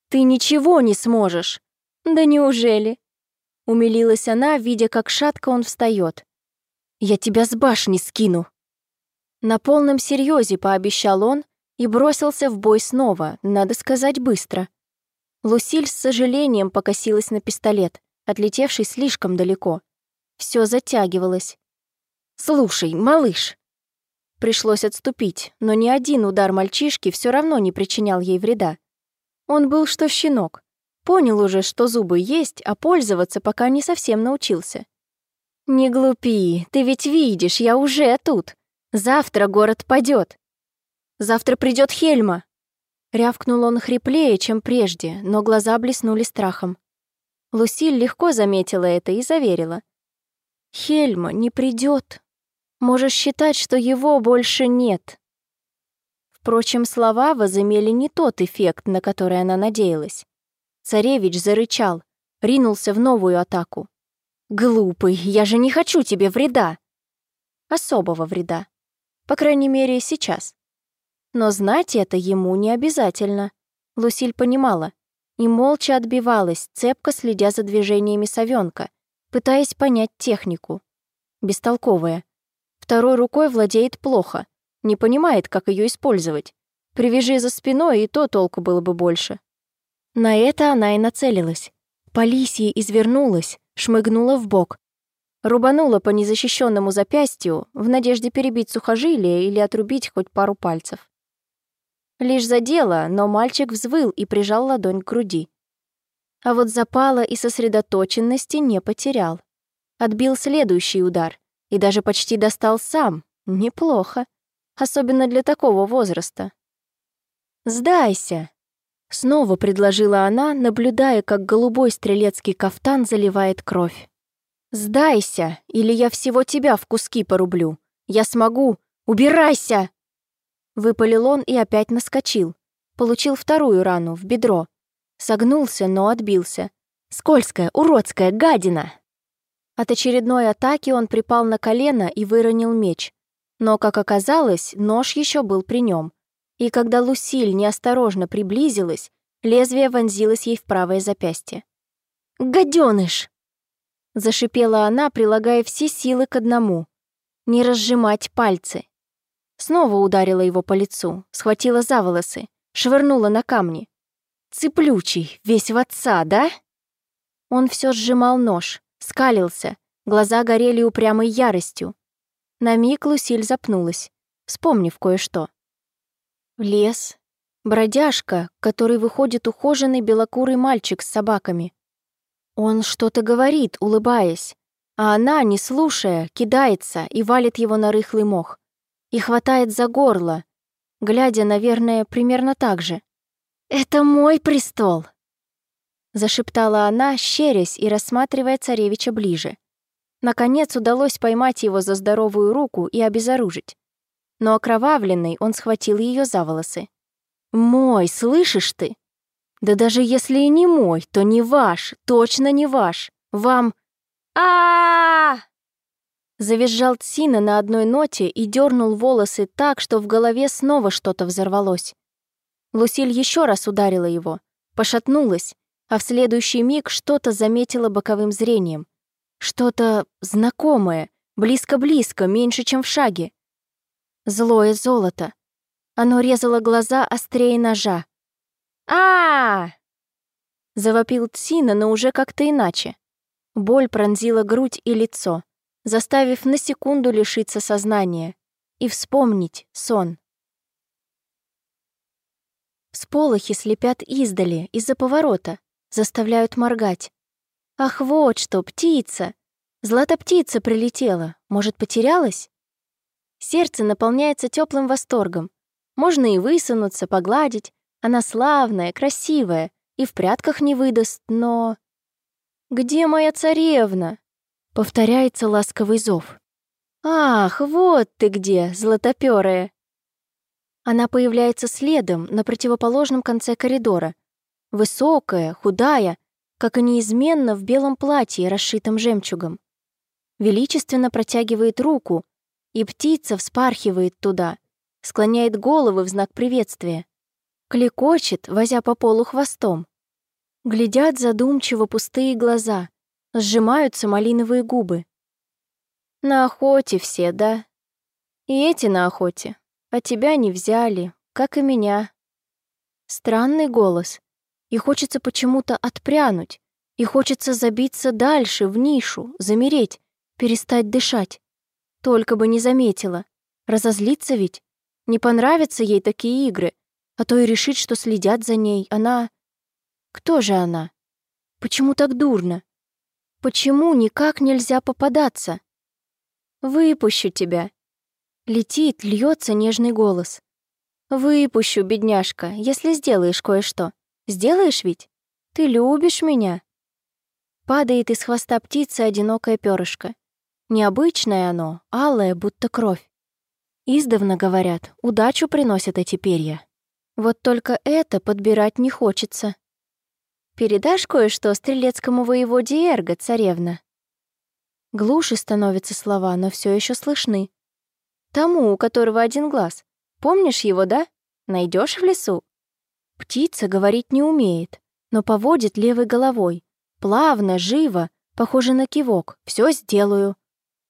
«Ты ничего не сможешь!» «Да неужели?» Умилилась она, видя, как шатко он встает. «Я тебя с башни скину!» На полном серьезе пообещал он и бросился в бой снова, надо сказать, быстро. Лусиль с сожалением покосилась на пистолет, отлетевший слишком далеко. Все затягивалось. «Слушай, малыш!» Пришлось отступить, но ни один удар мальчишки все равно не причинял ей вреда. Он был что щенок. Понял уже, что зубы есть, а пользоваться пока не совсем научился. «Не глупи, ты ведь видишь, я уже тут. Завтра город падет. Завтра придет Хельма!» Рявкнул он хриплее, чем прежде, но глаза блеснули страхом. Лусиль легко заметила это и заверила. «Хельма не придет. Можешь считать, что его больше нет». Впрочем, слова возымели не тот эффект, на который она надеялась. Царевич зарычал, ринулся в новую атаку. «Глупый, я же не хочу тебе вреда!» Особого вреда. По крайней мере, сейчас. Но знать это ему не обязательно. Лусиль понимала и молча отбивалась, цепко следя за движениями совенка, пытаясь понять технику. Бестолковая. Второй рукой владеет плохо, не понимает, как ее использовать. Привяжи за спиной, и то толку было бы больше. На это она и нацелилась. Полисье извернулась, шмыгнула в бок, рубанула по незащищенному запястью в надежде перебить сухожилие или отрубить хоть пару пальцев. Лишь задела, но мальчик взвыл и прижал ладонь к груди. А вот запала и сосредоточенности не потерял. Отбил следующий удар и даже почти достал сам. Неплохо. Особенно для такого возраста. «Сдайся!» Снова предложила она, наблюдая, как голубой стрелецкий кафтан заливает кровь. «Сдайся, или я всего тебя в куски порублю. Я смогу. Убирайся!» Выпалил он и опять наскочил. Получил вторую рану, в бедро. Согнулся, но отбился. Скользкая, уродская гадина! От очередной атаки он припал на колено и выронил меч. Но, как оказалось, нож еще был при нем и когда Лусиль неосторожно приблизилась, лезвие вонзилось ей в правое запястье. «Гадёныш!» Зашипела она, прилагая все силы к одному. Не разжимать пальцы. Снова ударила его по лицу, схватила за волосы, швырнула на камни. «Цыплючий, весь в отца, да?» Он все сжимал нож, скалился, глаза горели упрямой яростью. На миг Лусиль запнулась, вспомнив кое-что. Лес. Бродяжка, который выходит ухоженный белокурый мальчик с собаками. Он что-то говорит, улыбаясь, а она, не слушая, кидается и валит его на рыхлый мох. И хватает за горло, глядя, наверное, примерно так же. «Это мой престол!» Зашептала она, щерясь и рассматривая царевича ближе. Наконец удалось поймать его за здоровую руку и обезоружить но окровавленный он схватил ее за волосы. «Мой, слышишь ты? Да даже если и не мой, то не ваш, точно не ваш. Вам... а, Завизжал Тсина на одной ноте и дернул волосы так, что в голове снова что-то взорвалось. Лусиль еще раз ударила его, пошатнулась, а в следующий миг что-то заметила боковым зрением. Что-то знакомое, близко-близко, меньше, чем в шаге. Злое золото. Оно резало глаза острее ножа. а, Завопил Тсина, но уже как-то иначе. Боль пронзила грудь и лицо, заставив на секунду лишиться сознания и вспомнить сон. Сполохи слепят издали, из-за поворота, заставляют моргать. Ах, вот что, птица! Злата-птица прилетела, может, потерялась? Сердце наполняется теплым восторгом. Можно и высунуться, погладить. Она славная, красивая, и в прятках не выдаст, но... «Где моя царевна?» — повторяется ласковый зов. «Ах, вот ты где, златопёрая!» Она появляется следом на противоположном конце коридора. Высокая, худая, как и неизменно в белом платье, расшитом жемчугом. Величественно протягивает руку, и птица вспархивает туда, склоняет головы в знак приветствия. Клекочет, возя по полу хвостом. Глядят задумчиво пустые глаза, сжимаются малиновые губы. На охоте все, да? И эти на охоте. А тебя не взяли, как и меня. Странный голос. И хочется почему-то отпрянуть. И хочется забиться дальше, в нишу, замереть, перестать дышать. Только бы не заметила. Разозлиться ведь. Не понравятся ей такие игры. А то и решит, что следят за ней. Она... Кто же она? Почему так дурно? Почему никак нельзя попадаться? Выпущу тебя. Летит, льется нежный голос. Выпущу, бедняжка, если сделаешь кое-что. Сделаешь ведь? Ты любишь меня. Падает из хвоста птицы одинокое перышко. Необычное оно, алое, будто кровь. Издавна, говорят, удачу приносят эти перья. Вот только это подбирать не хочется. Передашь кое-что стрелецкому воеводе Эрго, царевна?» Глуше становятся слова, но все еще слышны. «Тому, у которого один глаз. Помнишь его, да? Найдешь в лесу?» Птица говорить не умеет, но поводит левой головой. Плавно, живо, похоже на кивок. Все сделаю.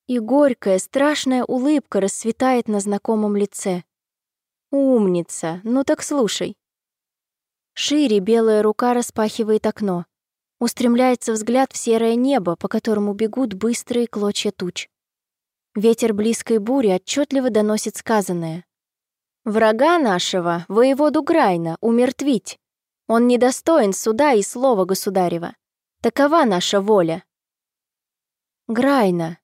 И горькая, страшная улыбка расцветает на знакомом лице. «Умница! Ну так слушай. Шире белая рука распахивает окно. Устремляется взгляд в серое небо, по которому бегут быстрые клочья туч. Ветер близкой бури отчетливо доносит сказанное. «Врага нашего, воеводу Грайна, умертвить. Он недостоин суда и слова государева. Такова наша воля». Грайна.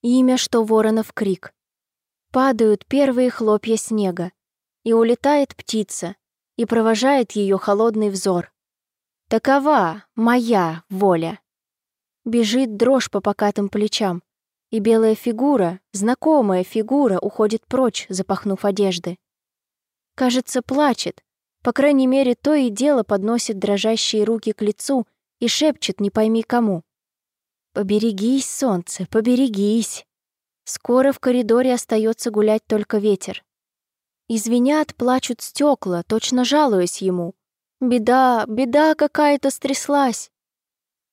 Имя, что воронов крик. Падают первые хлопья снега, и улетает птица, и провожает ее холодный взор. Такова моя воля. Бежит дрожь по покатым плечам, и белая фигура, знакомая фигура, уходит прочь, запахнув одежды. Кажется, плачет, по крайней мере, то и дело подносит дрожащие руки к лицу и шепчет не пойми кому. «Поберегись, солнце, поберегись!» Скоро в коридоре остается гулять только ветер. Извинят, плачут стекла, точно жалуясь ему. Беда, беда какая-то стряслась.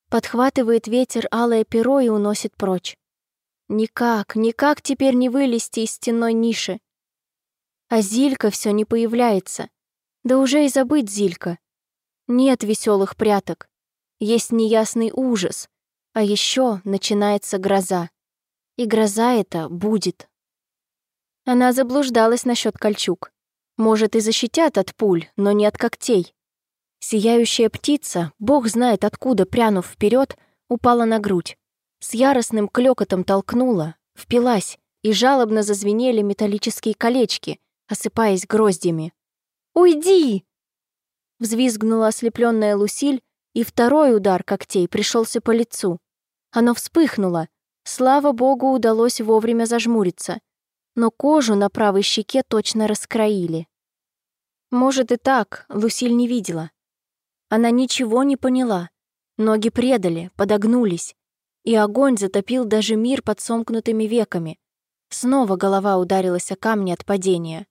Подхватывает ветер алое перо и уносит прочь. Никак, никак теперь не вылезти из стенной ниши. А Зилька все не появляется. Да уже и забыть Зилька. Нет веселых пряток. Есть неясный ужас. А еще начинается гроза. И гроза эта будет. Она заблуждалась насчет кольчуг. Может, и защитят от пуль, но не от когтей. Сияющая птица, бог знает откуда, прянув вперед, упала на грудь. С яростным клёкотом толкнула, впилась, и жалобно зазвенели металлические колечки, осыпаясь гроздями. «Уйди!» Взвизгнула ослепленная Лусиль, и второй удар когтей пришелся по лицу. Оно вспыхнуло. Слава богу, удалось вовремя зажмуриться но кожу на правой щеке точно раскроили. Может и так, Лусиль не видела. Она ничего не поняла. Ноги предали, подогнулись, и огонь затопил даже мир под сомкнутыми веками. Снова голова ударилась о камни от падения.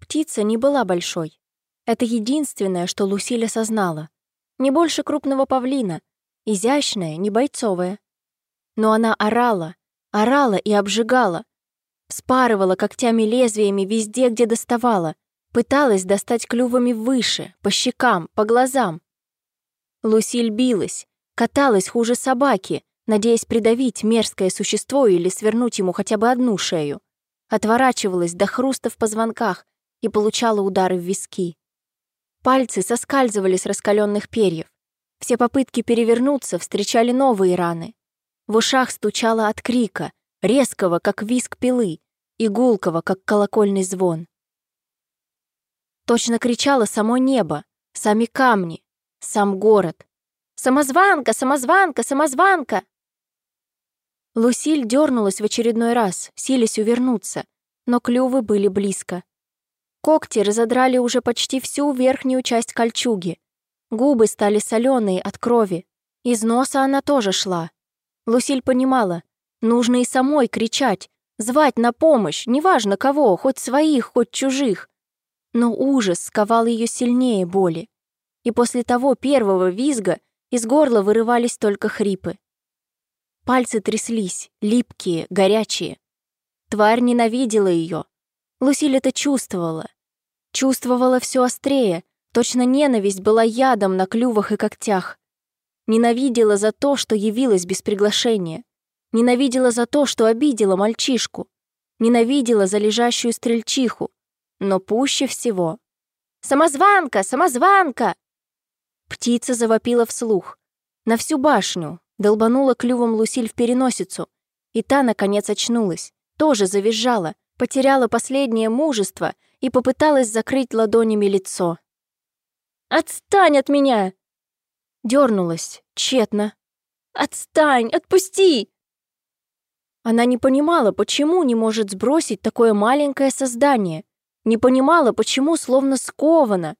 Птица не была большой. Это единственное, что Лусиль осознала. Не больше крупного павлина, изящная, не бойцовая. Но она орала, орала и обжигала, Спарывала когтями-лезвиями везде, где доставала. Пыталась достать клювами выше, по щекам, по глазам. Лусиль билась, каталась хуже собаки, надеясь придавить мерзкое существо или свернуть ему хотя бы одну шею. Отворачивалась до хруста в позвонках и получала удары в виски. Пальцы соскальзывали с раскаленных перьев. Все попытки перевернуться встречали новые раны. В ушах стучало от крика, резкого, как виск пилы, и гулкого, как колокольный звон. Точно кричало само небо, сами камни, сам город. «Самозванка! Самозванка! Самозванка!» Лусиль дернулась в очередной раз, силясь увернуться, но клювы были близко. Когти разодрали уже почти всю верхнюю часть кольчуги. Губы стали соленые от крови. Из носа она тоже шла. Лусиль понимала, нужно и самой кричать, звать на помощь, неважно кого, хоть своих, хоть чужих. Но ужас сковал ее сильнее боли. И после того первого визга из горла вырывались только хрипы. Пальцы тряслись, липкие, горячие. Тварь ненавидела ее. Лусиль это чувствовала. Чувствовала все острее, точно ненависть была ядом на клювах и когтях. Ненавидела за то, что явилась без приглашения. Ненавидела за то, что обидела мальчишку. Ненавидела за лежащую стрельчиху. Но пуще всего... «Самозванка! Самозванка!» Птица завопила вслух. На всю башню, долбанула клювом Лусиль в переносицу. И та, наконец, очнулась. Тоже завизжала, потеряла последнее мужество и попыталась закрыть ладонями лицо. «Отстань от меня!» Дернулась, тщетно. «Отстань! Отпусти!» Она не понимала, почему не может сбросить такое маленькое создание. Не понимала, почему словно скована.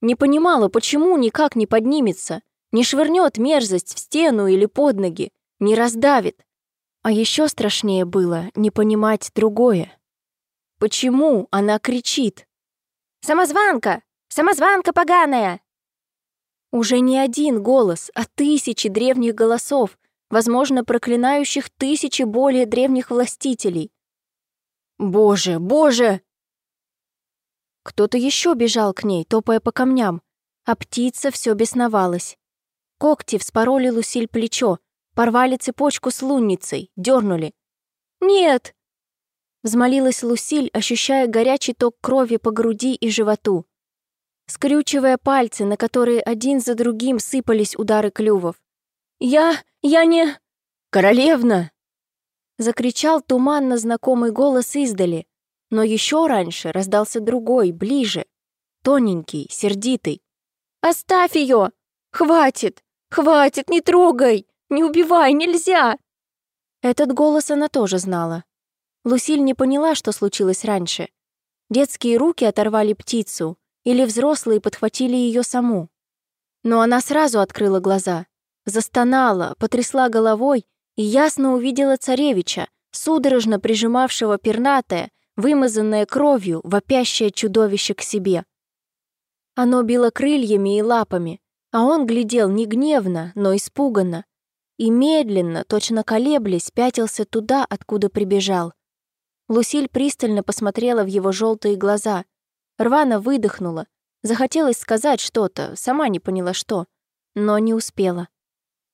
Не понимала, почему никак не поднимется, не швырнет мерзость в стену или под ноги, не раздавит. А еще страшнее было не понимать другое. Почему она кричит? «Самозванка! Самозванка поганая!» Уже не один голос, а тысячи древних голосов, возможно, проклинающих тысячи более древних властителей. «Боже, боже!» Кто-то еще бежал к ней, топая по камням, а птица все бесновалась. Когти вспороли Лусиль плечо, порвали цепочку с лунницей, дернули. «Нет!» Взмолилась Лусиль, ощущая горячий ток крови по груди и животу скрючивая пальцы, на которые один за другим сыпались удары клювов. «Я... я не... королевна!» Закричал туманно знакомый голос издали, но еще раньше раздался другой, ближе, тоненький, сердитый. «Оставь ее! Хватит! Хватит, не трогай! Не убивай, нельзя!» Этот голос она тоже знала. Лусиль не поняла, что случилось раньше. Детские руки оторвали птицу, или взрослые подхватили ее саму. Но она сразу открыла глаза, застонала, потрясла головой и ясно увидела царевича, судорожно прижимавшего пернатое, вымазанное кровью, вопящее чудовище к себе. Оно било крыльями и лапами, а он глядел не гневно, но испуганно, и медленно, точно колеблясь, пятился туда, откуда прибежал. Лусиль пристально посмотрела в его желтые глаза — Рвано выдохнула. Захотелось сказать что-то, сама не поняла что, но не успела.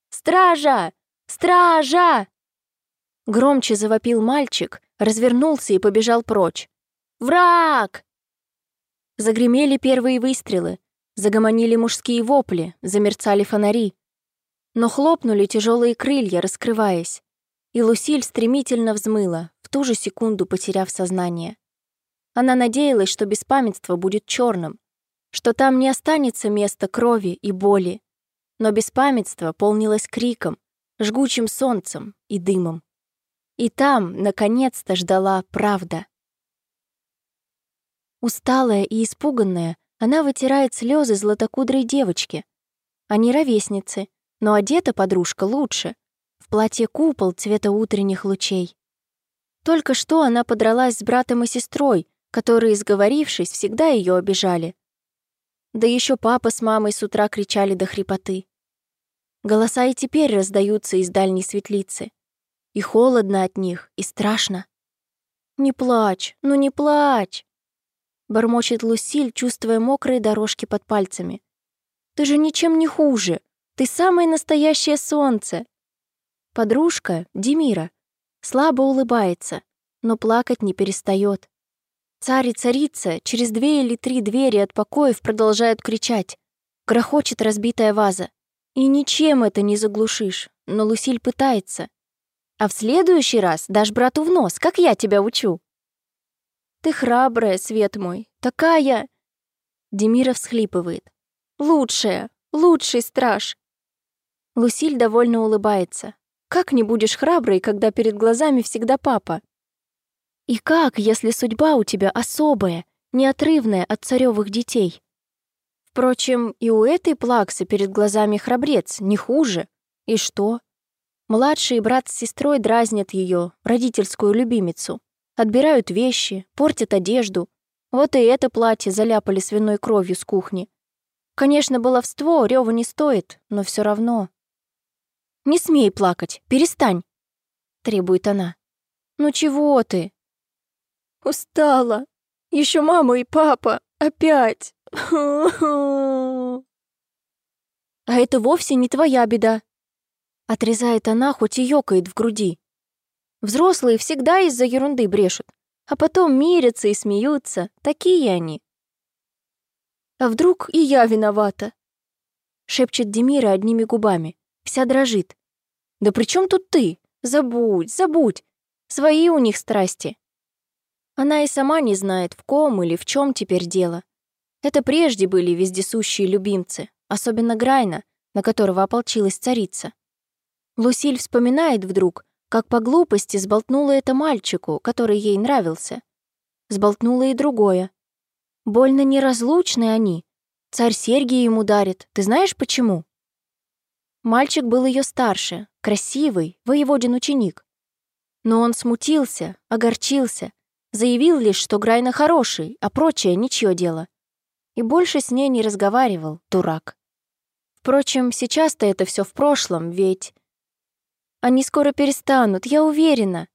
«Стража! Стража!» Громче завопил мальчик, развернулся и побежал прочь. «Враг!» Загремели первые выстрелы, загомонили мужские вопли, замерцали фонари. Но хлопнули тяжелые крылья, раскрываясь, и Лусиль стремительно взмыла, ту же секунду потеряв сознание. Она надеялась, что беспамятство будет черным, что там не останется места крови и боли. Но беспамятство полнилось криком, жгучим солнцем и дымом. И там, наконец-то, ждала правда. Усталая и испуганная, она вытирает слезы златокудрой девочки. Они ровесницы, но одета подружка лучше, в платье купол цвета утренних лучей. Только что она подралась с братом и сестрой, которые, сговорившись, всегда ее обижали. Да еще папа с мамой с утра кричали до хрипоты. Голоса и теперь раздаются из дальней светлицы. И холодно от них, и страшно. «Не плачь, ну не плачь!» Бормочет Лусиль, чувствуя мокрые дорожки под пальцами. «Ты же ничем не хуже! Ты самое настоящее солнце!» Подружка, Демира, слабо улыбается, но плакать не перестает. Царь и царица через две или три двери от покоев продолжают кричать. Грохочет разбитая ваза. И ничем это не заглушишь, но Лусиль пытается. А в следующий раз дашь брату в нос, как я тебя учу. Ты храбрая, свет мой, такая... Демира всхлипывает. Лучшая, лучший страж. Лусиль довольно улыбается. Как не будешь храброй, когда перед глазами всегда папа? И как, если судьба у тебя особая, неотрывная от царевых детей? Впрочем, и у этой плаксы перед глазами храбрец, не хуже. И что? Младший брат с сестрой дразнят ее, родительскую любимицу. Отбирают вещи, портят одежду. Вот и это платье заляпали свиной кровью с кухни. Конечно, баловство рёва не стоит, но все равно. «Не смей плакать, перестань!» — требует она. «Ну чего ты?» «Устала. Еще мама и папа. Опять!» «А это вовсе не твоя беда», — отрезает она, хоть и ёкает в груди. Взрослые всегда из-за ерунды брешут, а потом мирятся и смеются. Такие они. «А вдруг и я виновата?» — шепчет Демира одними губами. Вся дрожит. «Да при чем тут ты? Забудь, забудь. Свои у них страсти». Она и сама не знает, в ком или в чем теперь дело. Это прежде были вездесущие любимцы, особенно Грайна, на которого ополчилась царица. Лусиль вспоминает вдруг, как по глупости сболтнула это мальчику, который ей нравился. Сболтнула и другое. Больно неразлучны они. Царь Сергий ему дарит. Ты знаешь почему? Мальчик был ее старше, красивый, воеводин ученик. Но он смутился, огорчился, заявил лишь, что Грайна хороший, а прочее ничье дело и больше с ней не разговаривал, дурак. Впрочем, сейчас-то это все в прошлом, ведь... Они скоро перестанут, я уверена.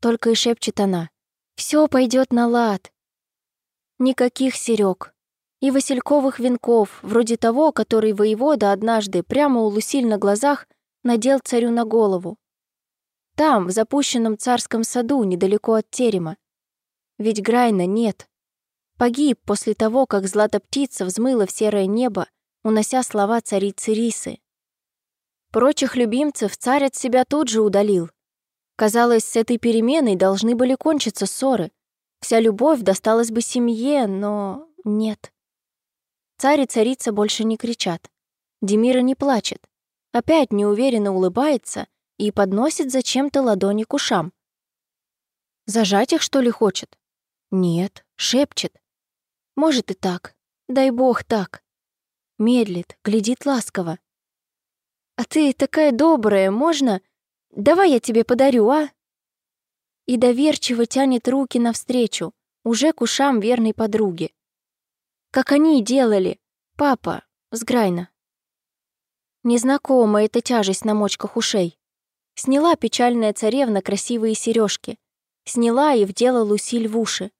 Только и шепчет она. Все пойдет на лад. Никаких Серег. И васильковых венков, вроде того, который воевода однажды прямо у Лусиль на глазах надел царю на голову. Там, в запущенном царском саду, недалеко от терема. Ведь Грайна нет. Погиб после того, как злата-птица взмыла в серое небо, унося слова царицы Рисы. Прочих любимцев царь от себя тут же удалил. Казалось, с этой переменой должны были кончиться ссоры. Вся любовь досталась бы семье, но нет. Царь и царица больше не кричат. Демира не плачет. Опять неуверенно улыбается и подносит зачем-то ладони к ушам. Зажать их, что ли, хочет? Нет, шепчет. Может и так. Дай бог так. Медлит, глядит ласково. А ты такая добрая, можно? Давай я тебе подарю, а? И доверчиво тянет руки навстречу, уже к ушам верной подруги. Как они делали, папа, с Грайна. Незнакома эта тяжесть на мочках ушей. Сняла печальная царевна красивые сережки, Сняла и вдела Лусиль в уши.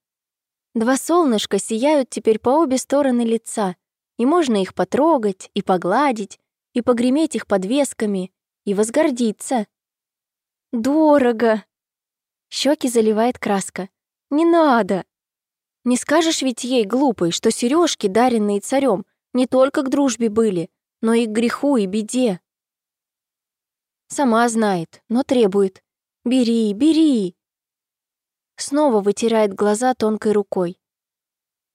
Два солнышка сияют теперь по обе стороны лица, и можно их потрогать, и погладить, и погреметь их подвесками, и возгордиться. Дорого! Щеки заливает краска. Не надо! Не скажешь ведь ей, глупой, что сережки, даренные царем, не только к дружбе были, но и к греху и беде. Сама знает, но требует. «Бери, бери!» снова вытирает глаза тонкой рукой.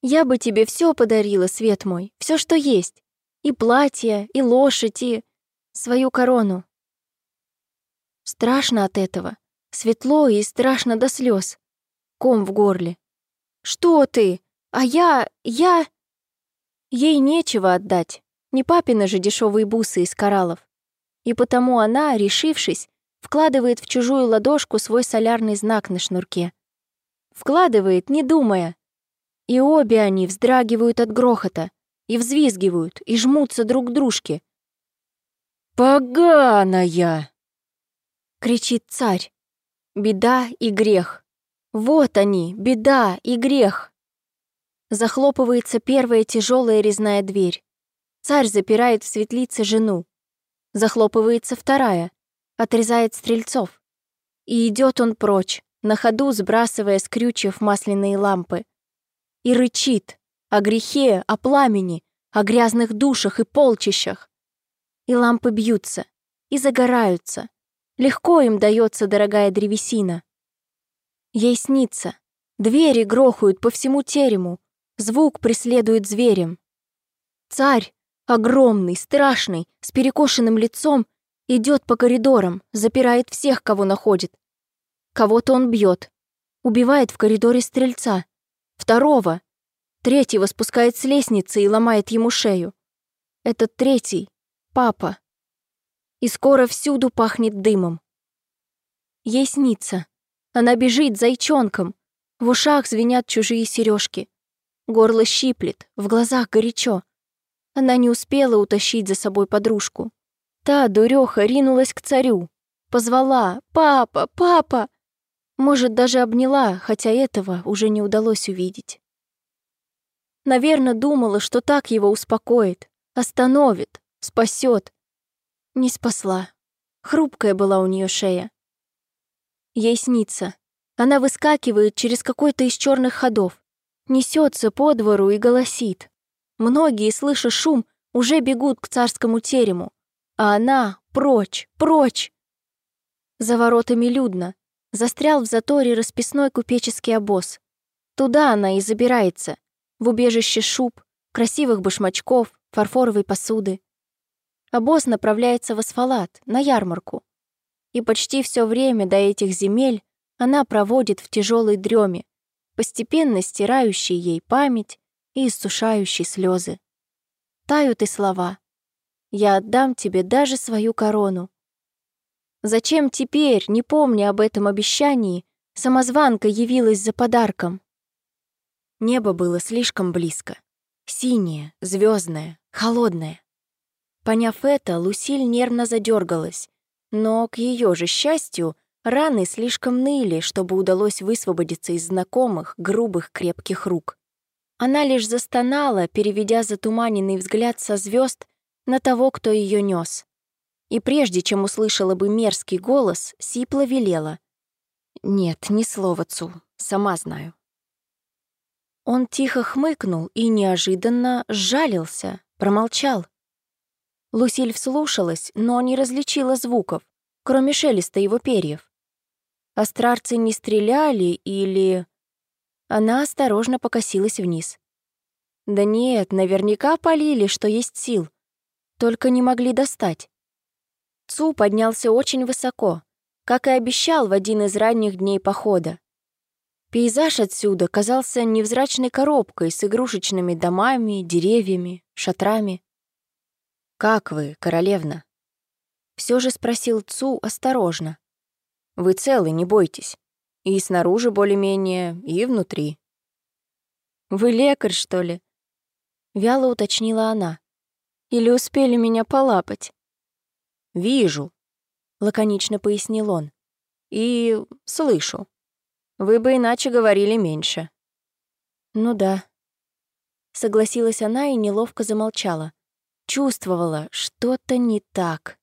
«Я бы тебе все подарила, свет мой, все, что есть. И платье, и лошадь, и свою корону». Страшно от этого. Светло и страшно до слез. Ком в горле. «Что ты? А я... я...» Ей нечего отдать. Не папины же дешевые бусы из кораллов. И потому она, решившись, вкладывает в чужую ладошку свой солярный знак на шнурке. Вкладывает, не думая. И обе они вздрагивают от грохота, и взвизгивают, и жмутся друг к дружке. «Поганая!» — кричит царь. «Беда и грех. Вот они, беда и грех!» Захлопывается первая тяжелая резная дверь. Царь запирает в светлице жену. Захлопывается вторая, отрезает стрельцов. И идет он прочь, на ходу сбрасывая с крючев масляные лампы. И рычит о грехе, о пламени, о грязных душах и полчищах. И лампы бьются, и загораются. Легко им дается дорогая древесина. Ей снится. Двери грохают по всему терему. Звук преследует зверем. Царь, огромный, страшный, с перекошенным лицом, идет по коридорам, запирает всех, кого находит, Кого-то он бьет. Убивает в коридоре стрельца. Второго. Третьего спускает с лестницы и ломает ему шею. Этот третий — папа. И скоро всюду пахнет дымом. Ей снится. Она бежит зайчонком. В ушах звенят чужие сережки. Горло щиплет, в глазах горячо. Она не успела утащить за собой подружку. Та дуреха ринулась к царю. Позвала «Папа! Папа!» Может, даже обняла, хотя этого уже не удалось увидеть. Наверное, думала, что так его успокоит, остановит, спасет. Не спасла. Хрупкая была у нее шея. Ей снится. Она выскакивает через какой-то из черных ходов, несется по двору и голосит. Многие, слыша шум, уже бегут к царскому терему, а она прочь, прочь. За воротами людно. Застрял в заторе расписной купеческий обоз. Туда она и забирается, в убежище шуб, красивых башмачков, фарфоровой посуды. Обоз направляется в асфалат, на ярмарку. И почти все время до этих земель она проводит в тяжелой дреме, постепенно стирающей ей память и иссушающей слезы. Тают и слова. «Я отдам тебе даже свою корону, Зачем теперь, не помня об этом обещании, самозванка явилась за подарком? Небо было слишком близко. Синее, звездное, холодное. Поняв это, Лусиль нервно задергалась, но, к ее же счастью, раны слишком ныли, чтобы удалось высвободиться из знакомых, грубых, крепких рук. Она лишь застонала, переведя затуманенный взгляд со звезд на того, кто ее нес и прежде чем услышала бы мерзкий голос, Сипла велела. «Нет, ни слова, Цу, сама знаю». Он тихо хмыкнул и неожиданно сжалился, промолчал. Лусиль вслушалась, но не различила звуков, кроме шелеста его перьев. Астрарцы не стреляли или... Она осторожно покосилась вниз. Да нет, наверняка полили, что есть сил. Только не могли достать. Цу поднялся очень высоко, как и обещал в один из ранних дней похода. Пейзаж отсюда казался невзрачной коробкой с игрушечными домами, деревьями, шатрами. «Как вы, королевна?» Все же спросил Цу осторожно. «Вы целы, не бойтесь. И снаружи более-менее, и внутри». «Вы лекарь, что ли?» Вяло уточнила она. «Или успели меня полапать?» «Вижу», — лаконично пояснил он. «И слышу. Вы бы иначе говорили меньше». «Ну да». Согласилась она и неловко замолчала. Чувствовала, что-то не так.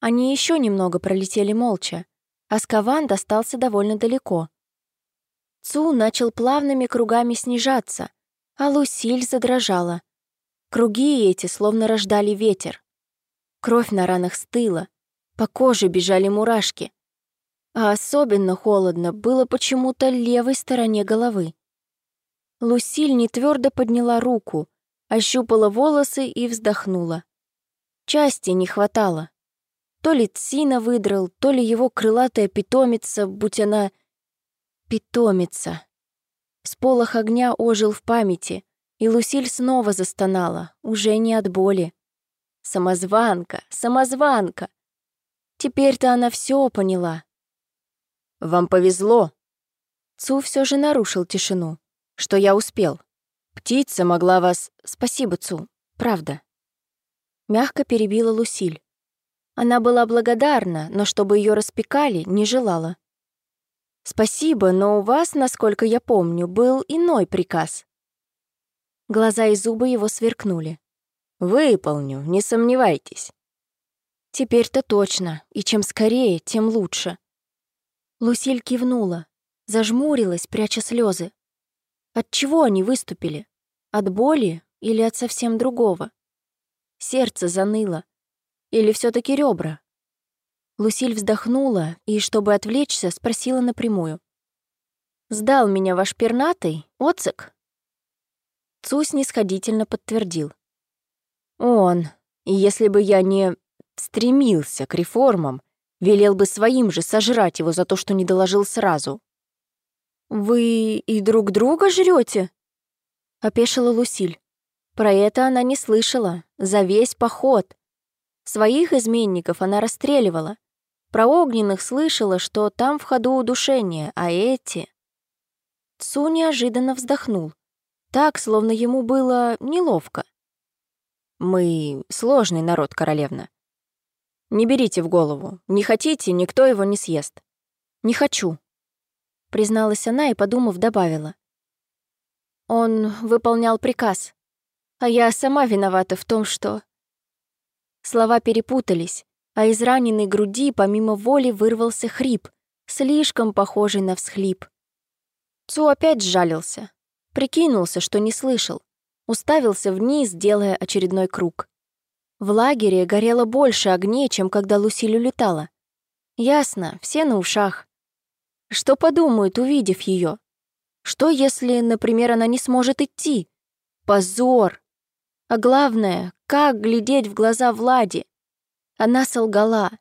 Они еще немного пролетели молча, а Скаван достался довольно далеко. Цу начал плавными кругами снижаться, а Лусиль задрожала. Круги эти словно рождали ветер. Кровь на ранах стыла, по коже бежали мурашки. А особенно холодно было почему-то левой стороне головы. Лусиль не твердо подняла руку, ощупала волосы и вздохнула. Части не хватало. То ли Цина выдрал, то ли его крылатая питомица, будь она... Питомица. Сполох огня ожил в памяти, и Лусиль снова застонала, уже не от боли. Самозванка, самозванка. Теперь-то она все поняла. «Вам повезло». Цу все же нарушил тишину. «Что я успел. Птица могла вас... Спасибо, Цу. Правда». Мягко перебила Лусиль. Она была благодарна, но чтобы ее распекали, не желала. «Спасибо, но у вас, насколько я помню, был иной приказ». Глаза и зубы его сверкнули. Выполню, не сомневайтесь. Теперь-то точно, и чем скорее, тем лучше. Лусиль кивнула, зажмурилась, пряча слезы. От чего они выступили? От боли или от совсем другого? Сердце заныло. Или все таки ребра? Лусиль вздохнула и, чтобы отвлечься, спросила напрямую. «Сдал меня ваш пернатый, Оцик?» Цу снисходительно подтвердил. Он, если бы я не стремился к реформам, велел бы своим же сожрать его за то, что не доложил сразу. «Вы и друг друга жрете? Опешила Лусиль. Про это она не слышала. За весь поход. Своих изменников она расстреливала. Про огненных слышала, что там в ходу удушение, а эти... Цу неожиданно вздохнул. Так, словно ему было неловко. «Мы сложный народ, королевна. Не берите в голову. Не хотите, никто его не съест». «Не хочу», — призналась она и, подумав, добавила. «Он выполнял приказ, а я сама виновата в том, что...» Слова перепутались, а из раненой груди помимо воли вырвался хрип, слишком похожий на всхлип. Цу опять сжалился, прикинулся, что не слышал, уставился вниз, делая очередной круг. В лагере горело больше огней, чем когда Лусиль улетала. Ясно, все на ушах. Что подумают, увидев ее? Что, если, например, она не сможет идти? Позор! А главное, как глядеть в глаза Влади? Она солгала.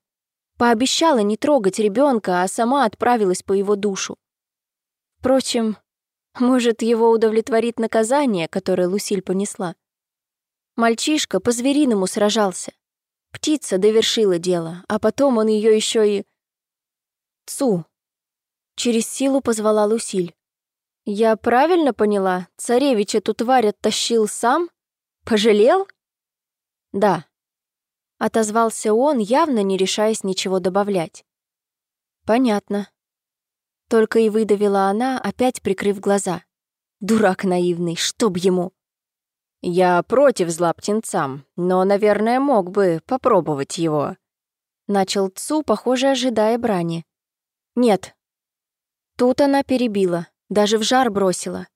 Пообещала не трогать ребенка, а сама отправилась по его душу. Впрочем, может, его удовлетворит наказание, которое Лусиль понесла. Мальчишка по-звериному сражался. Птица довершила дело, а потом он ее еще и... Цу. Через силу позвала Лусиль. Я правильно поняла, царевич эту тварь оттащил сам? Пожалел? Да. Отозвался он, явно не решаясь ничего добавлять. Понятно. Только и выдавила она, опять прикрыв глаза. Дурак наивный, чтоб ему. Я против зла птенцам, но, наверное, мог бы попробовать его. Начал Цу, похоже, ожидая брани. Нет. Тут она перебила, даже в жар бросила.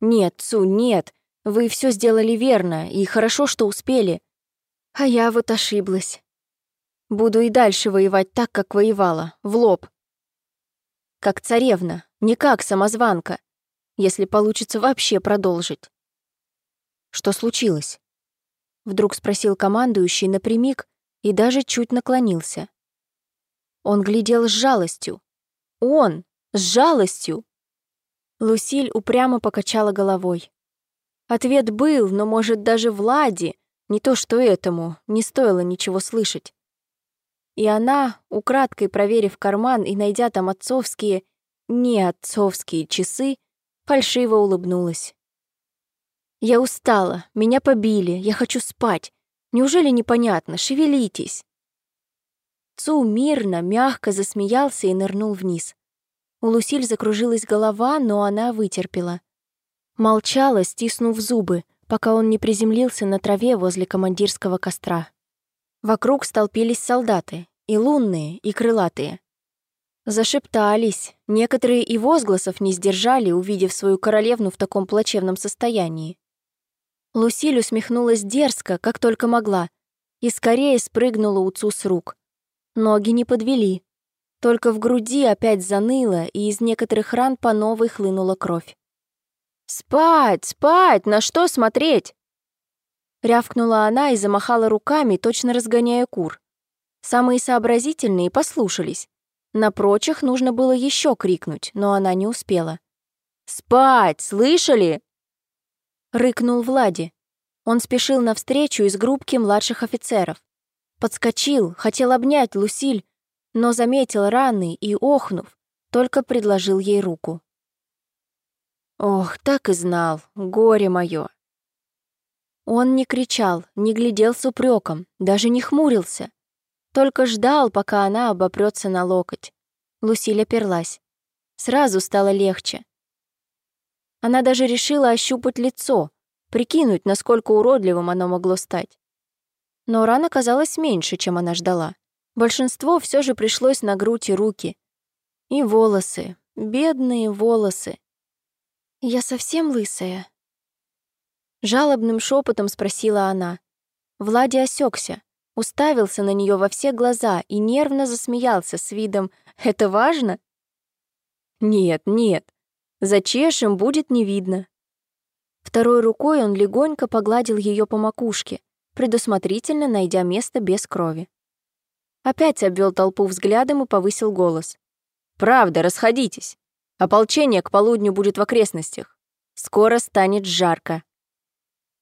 Нет, Цу, нет, вы все сделали верно, и хорошо, что успели. А я вот ошиблась. Буду и дальше воевать так, как воевала, в лоб, как царевна, не как самозванка, если получится вообще продолжить. Что случилось? Вдруг спросил командующий напрямик и даже чуть наклонился. Он глядел с жалостью. Он! С жалостью! Лусиль упрямо покачала головой. Ответ был, но, может, даже Влади, не то что этому, не стоило ничего слышать. И она, украдкой проверив карман и найдя там отцовские, не отцовские часы, фальшиво улыбнулась. «Я устала, меня побили, я хочу спать. Неужели непонятно? Шевелитесь!» Цу мирно, мягко засмеялся и нырнул вниз. У Лусиль закружилась голова, но она вытерпела. Молчала, стиснув зубы, пока он не приземлился на траве возле командирского костра. Вокруг столпились солдаты, и лунные, и крылатые. Зашептались, некоторые и возгласов не сдержали, увидев свою королевну в таком плачевном состоянии. Лусиль усмехнулась дерзко, как только могла, и скорее спрыгнула Уцу с рук. Ноги не подвели. Только в груди опять заныло, и из некоторых ран по новой хлынула кровь. «Спать, спать! На что смотреть?» Рявкнула она и замахала руками, точно разгоняя кур. Самые сообразительные послушались. На прочих нужно было еще крикнуть, но она не успела. «Спать! Слышали?» Рыкнул Влади. Он спешил навстречу из группки младших офицеров. Подскочил, хотел обнять Лусиль, но заметил раны и, охнув, только предложил ей руку. Ох, так и знал, горе мое. Он не кричал, не глядел с упреком, даже не хмурился. Только ждал, пока она обопрется на локоть. Лусиля перлась. Сразу стало легче. Она даже решила ощупать лицо, прикинуть, насколько уродливым оно могло стать. Но ран оказалось меньше, чем она ждала. Большинство все же пришлось на грудь и руки. И волосы, бедные волосы. «Я совсем лысая?» Жалобным шепотом спросила она. Влади осекся, уставился на нее во все глаза и нервно засмеялся с видом «Это важно?» «Нет, нет, зачешем будет не видно». Второй рукой он легонько погладил ее по макушке, предусмотрительно найдя место без крови. Опять обвел толпу взглядом и повысил голос. «Правда, расходитесь. Ополчение к полудню будет в окрестностях. Скоро станет жарко.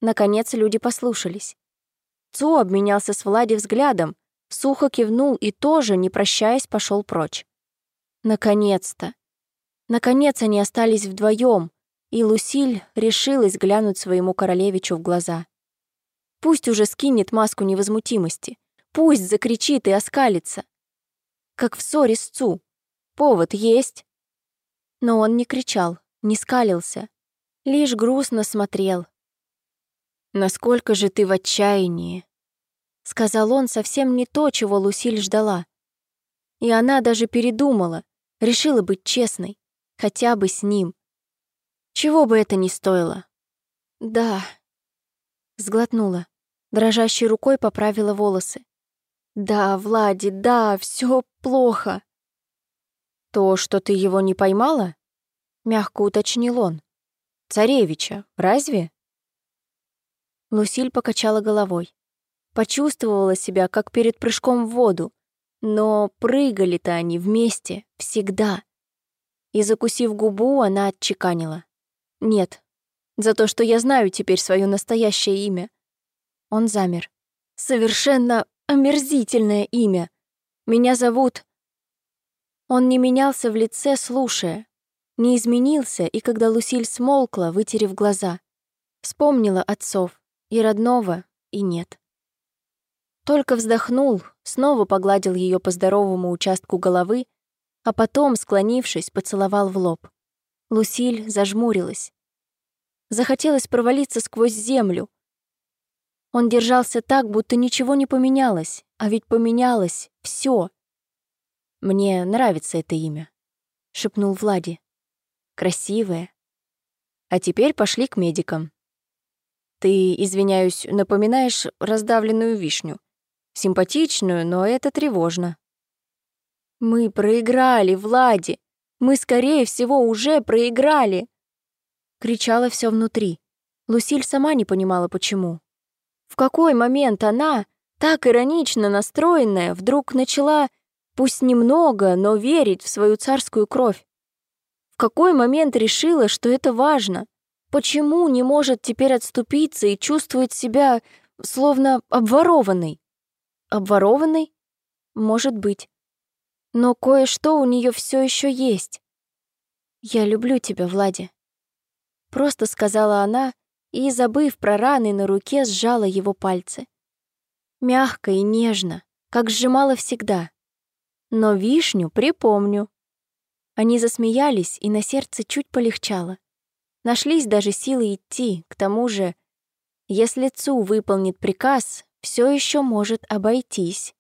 Наконец люди послушались. Цу обменялся с Влади взглядом, сухо кивнул и тоже, не прощаясь, пошел прочь. Наконец-то. Наконец они остались вдвоем, и Лусиль решилась глянуть своему королевичу в глаза. Пусть уже скинет маску невозмутимости, пусть закричит и оскалится. Как в ссоре с Цу. Повод есть. Но он не кричал, не скалился, лишь грустно смотрел, «Насколько же ты в отчаянии?» Сказал он совсем не то, чего Лусиль ждала. И она даже передумала, решила быть честной, хотя бы с ним. Чего бы это ни стоило. «Да», — сглотнула, дрожащей рукой поправила волосы. «Да, Влади, да, все плохо». «То, что ты его не поймала?» — мягко уточнил он. «Царевича, разве?» Лусиль покачала головой. Почувствовала себя, как перед прыжком в воду. Но прыгали-то они вместе, всегда. И, закусив губу, она отчеканила. «Нет, за то, что я знаю теперь свое настоящее имя». Он замер. «Совершенно омерзительное имя. Меня зовут...» Он не менялся в лице, слушая. Не изменился, и когда Лусиль смолкла, вытерев глаза, вспомнила отцов, и родного, и нет. Только вздохнул, снова погладил ее по здоровому участку головы, а потом, склонившись, поцеловал в лоб. Лусиль зажмурилась. Захотелось провалиться сквозь землю. Он держался так, будто ничего не поменялось, а ведь поменялось все. «Мне нравится это имя», — шепнул Влади. «Красивое. А теперь пошли к медикам. Ты, извиняюсь, напоминаешь раздавленную вишню. Симпатичную, но это тревожно. Мы проиграли, Влади. Мы, скорее всего, уже проиграли. Кричала все внутри. Лусиль сама не понимала, почему. В какой момент она, так иронично настроенная, вдруг начала, пусть немного, но верить в свою царскую кровь? В какой момент решила, что это важно? Почему не может теперь отступиться и чувствует себя словно обворованной? Обворованной? Может быть. Но кое-что у нее все еще есть. «Я люблю тебя, Влади», — просто сказала она и, забыв про раны на руке, сжала его пальцы. Мягко и нежно, как сжимала всегда. Но вишню припомню. Они засмеялись, и на сердце чуть полегчало. Нашлись даже силы идти, к тому же, если Цу выполнит приказ, все еще может обойтись.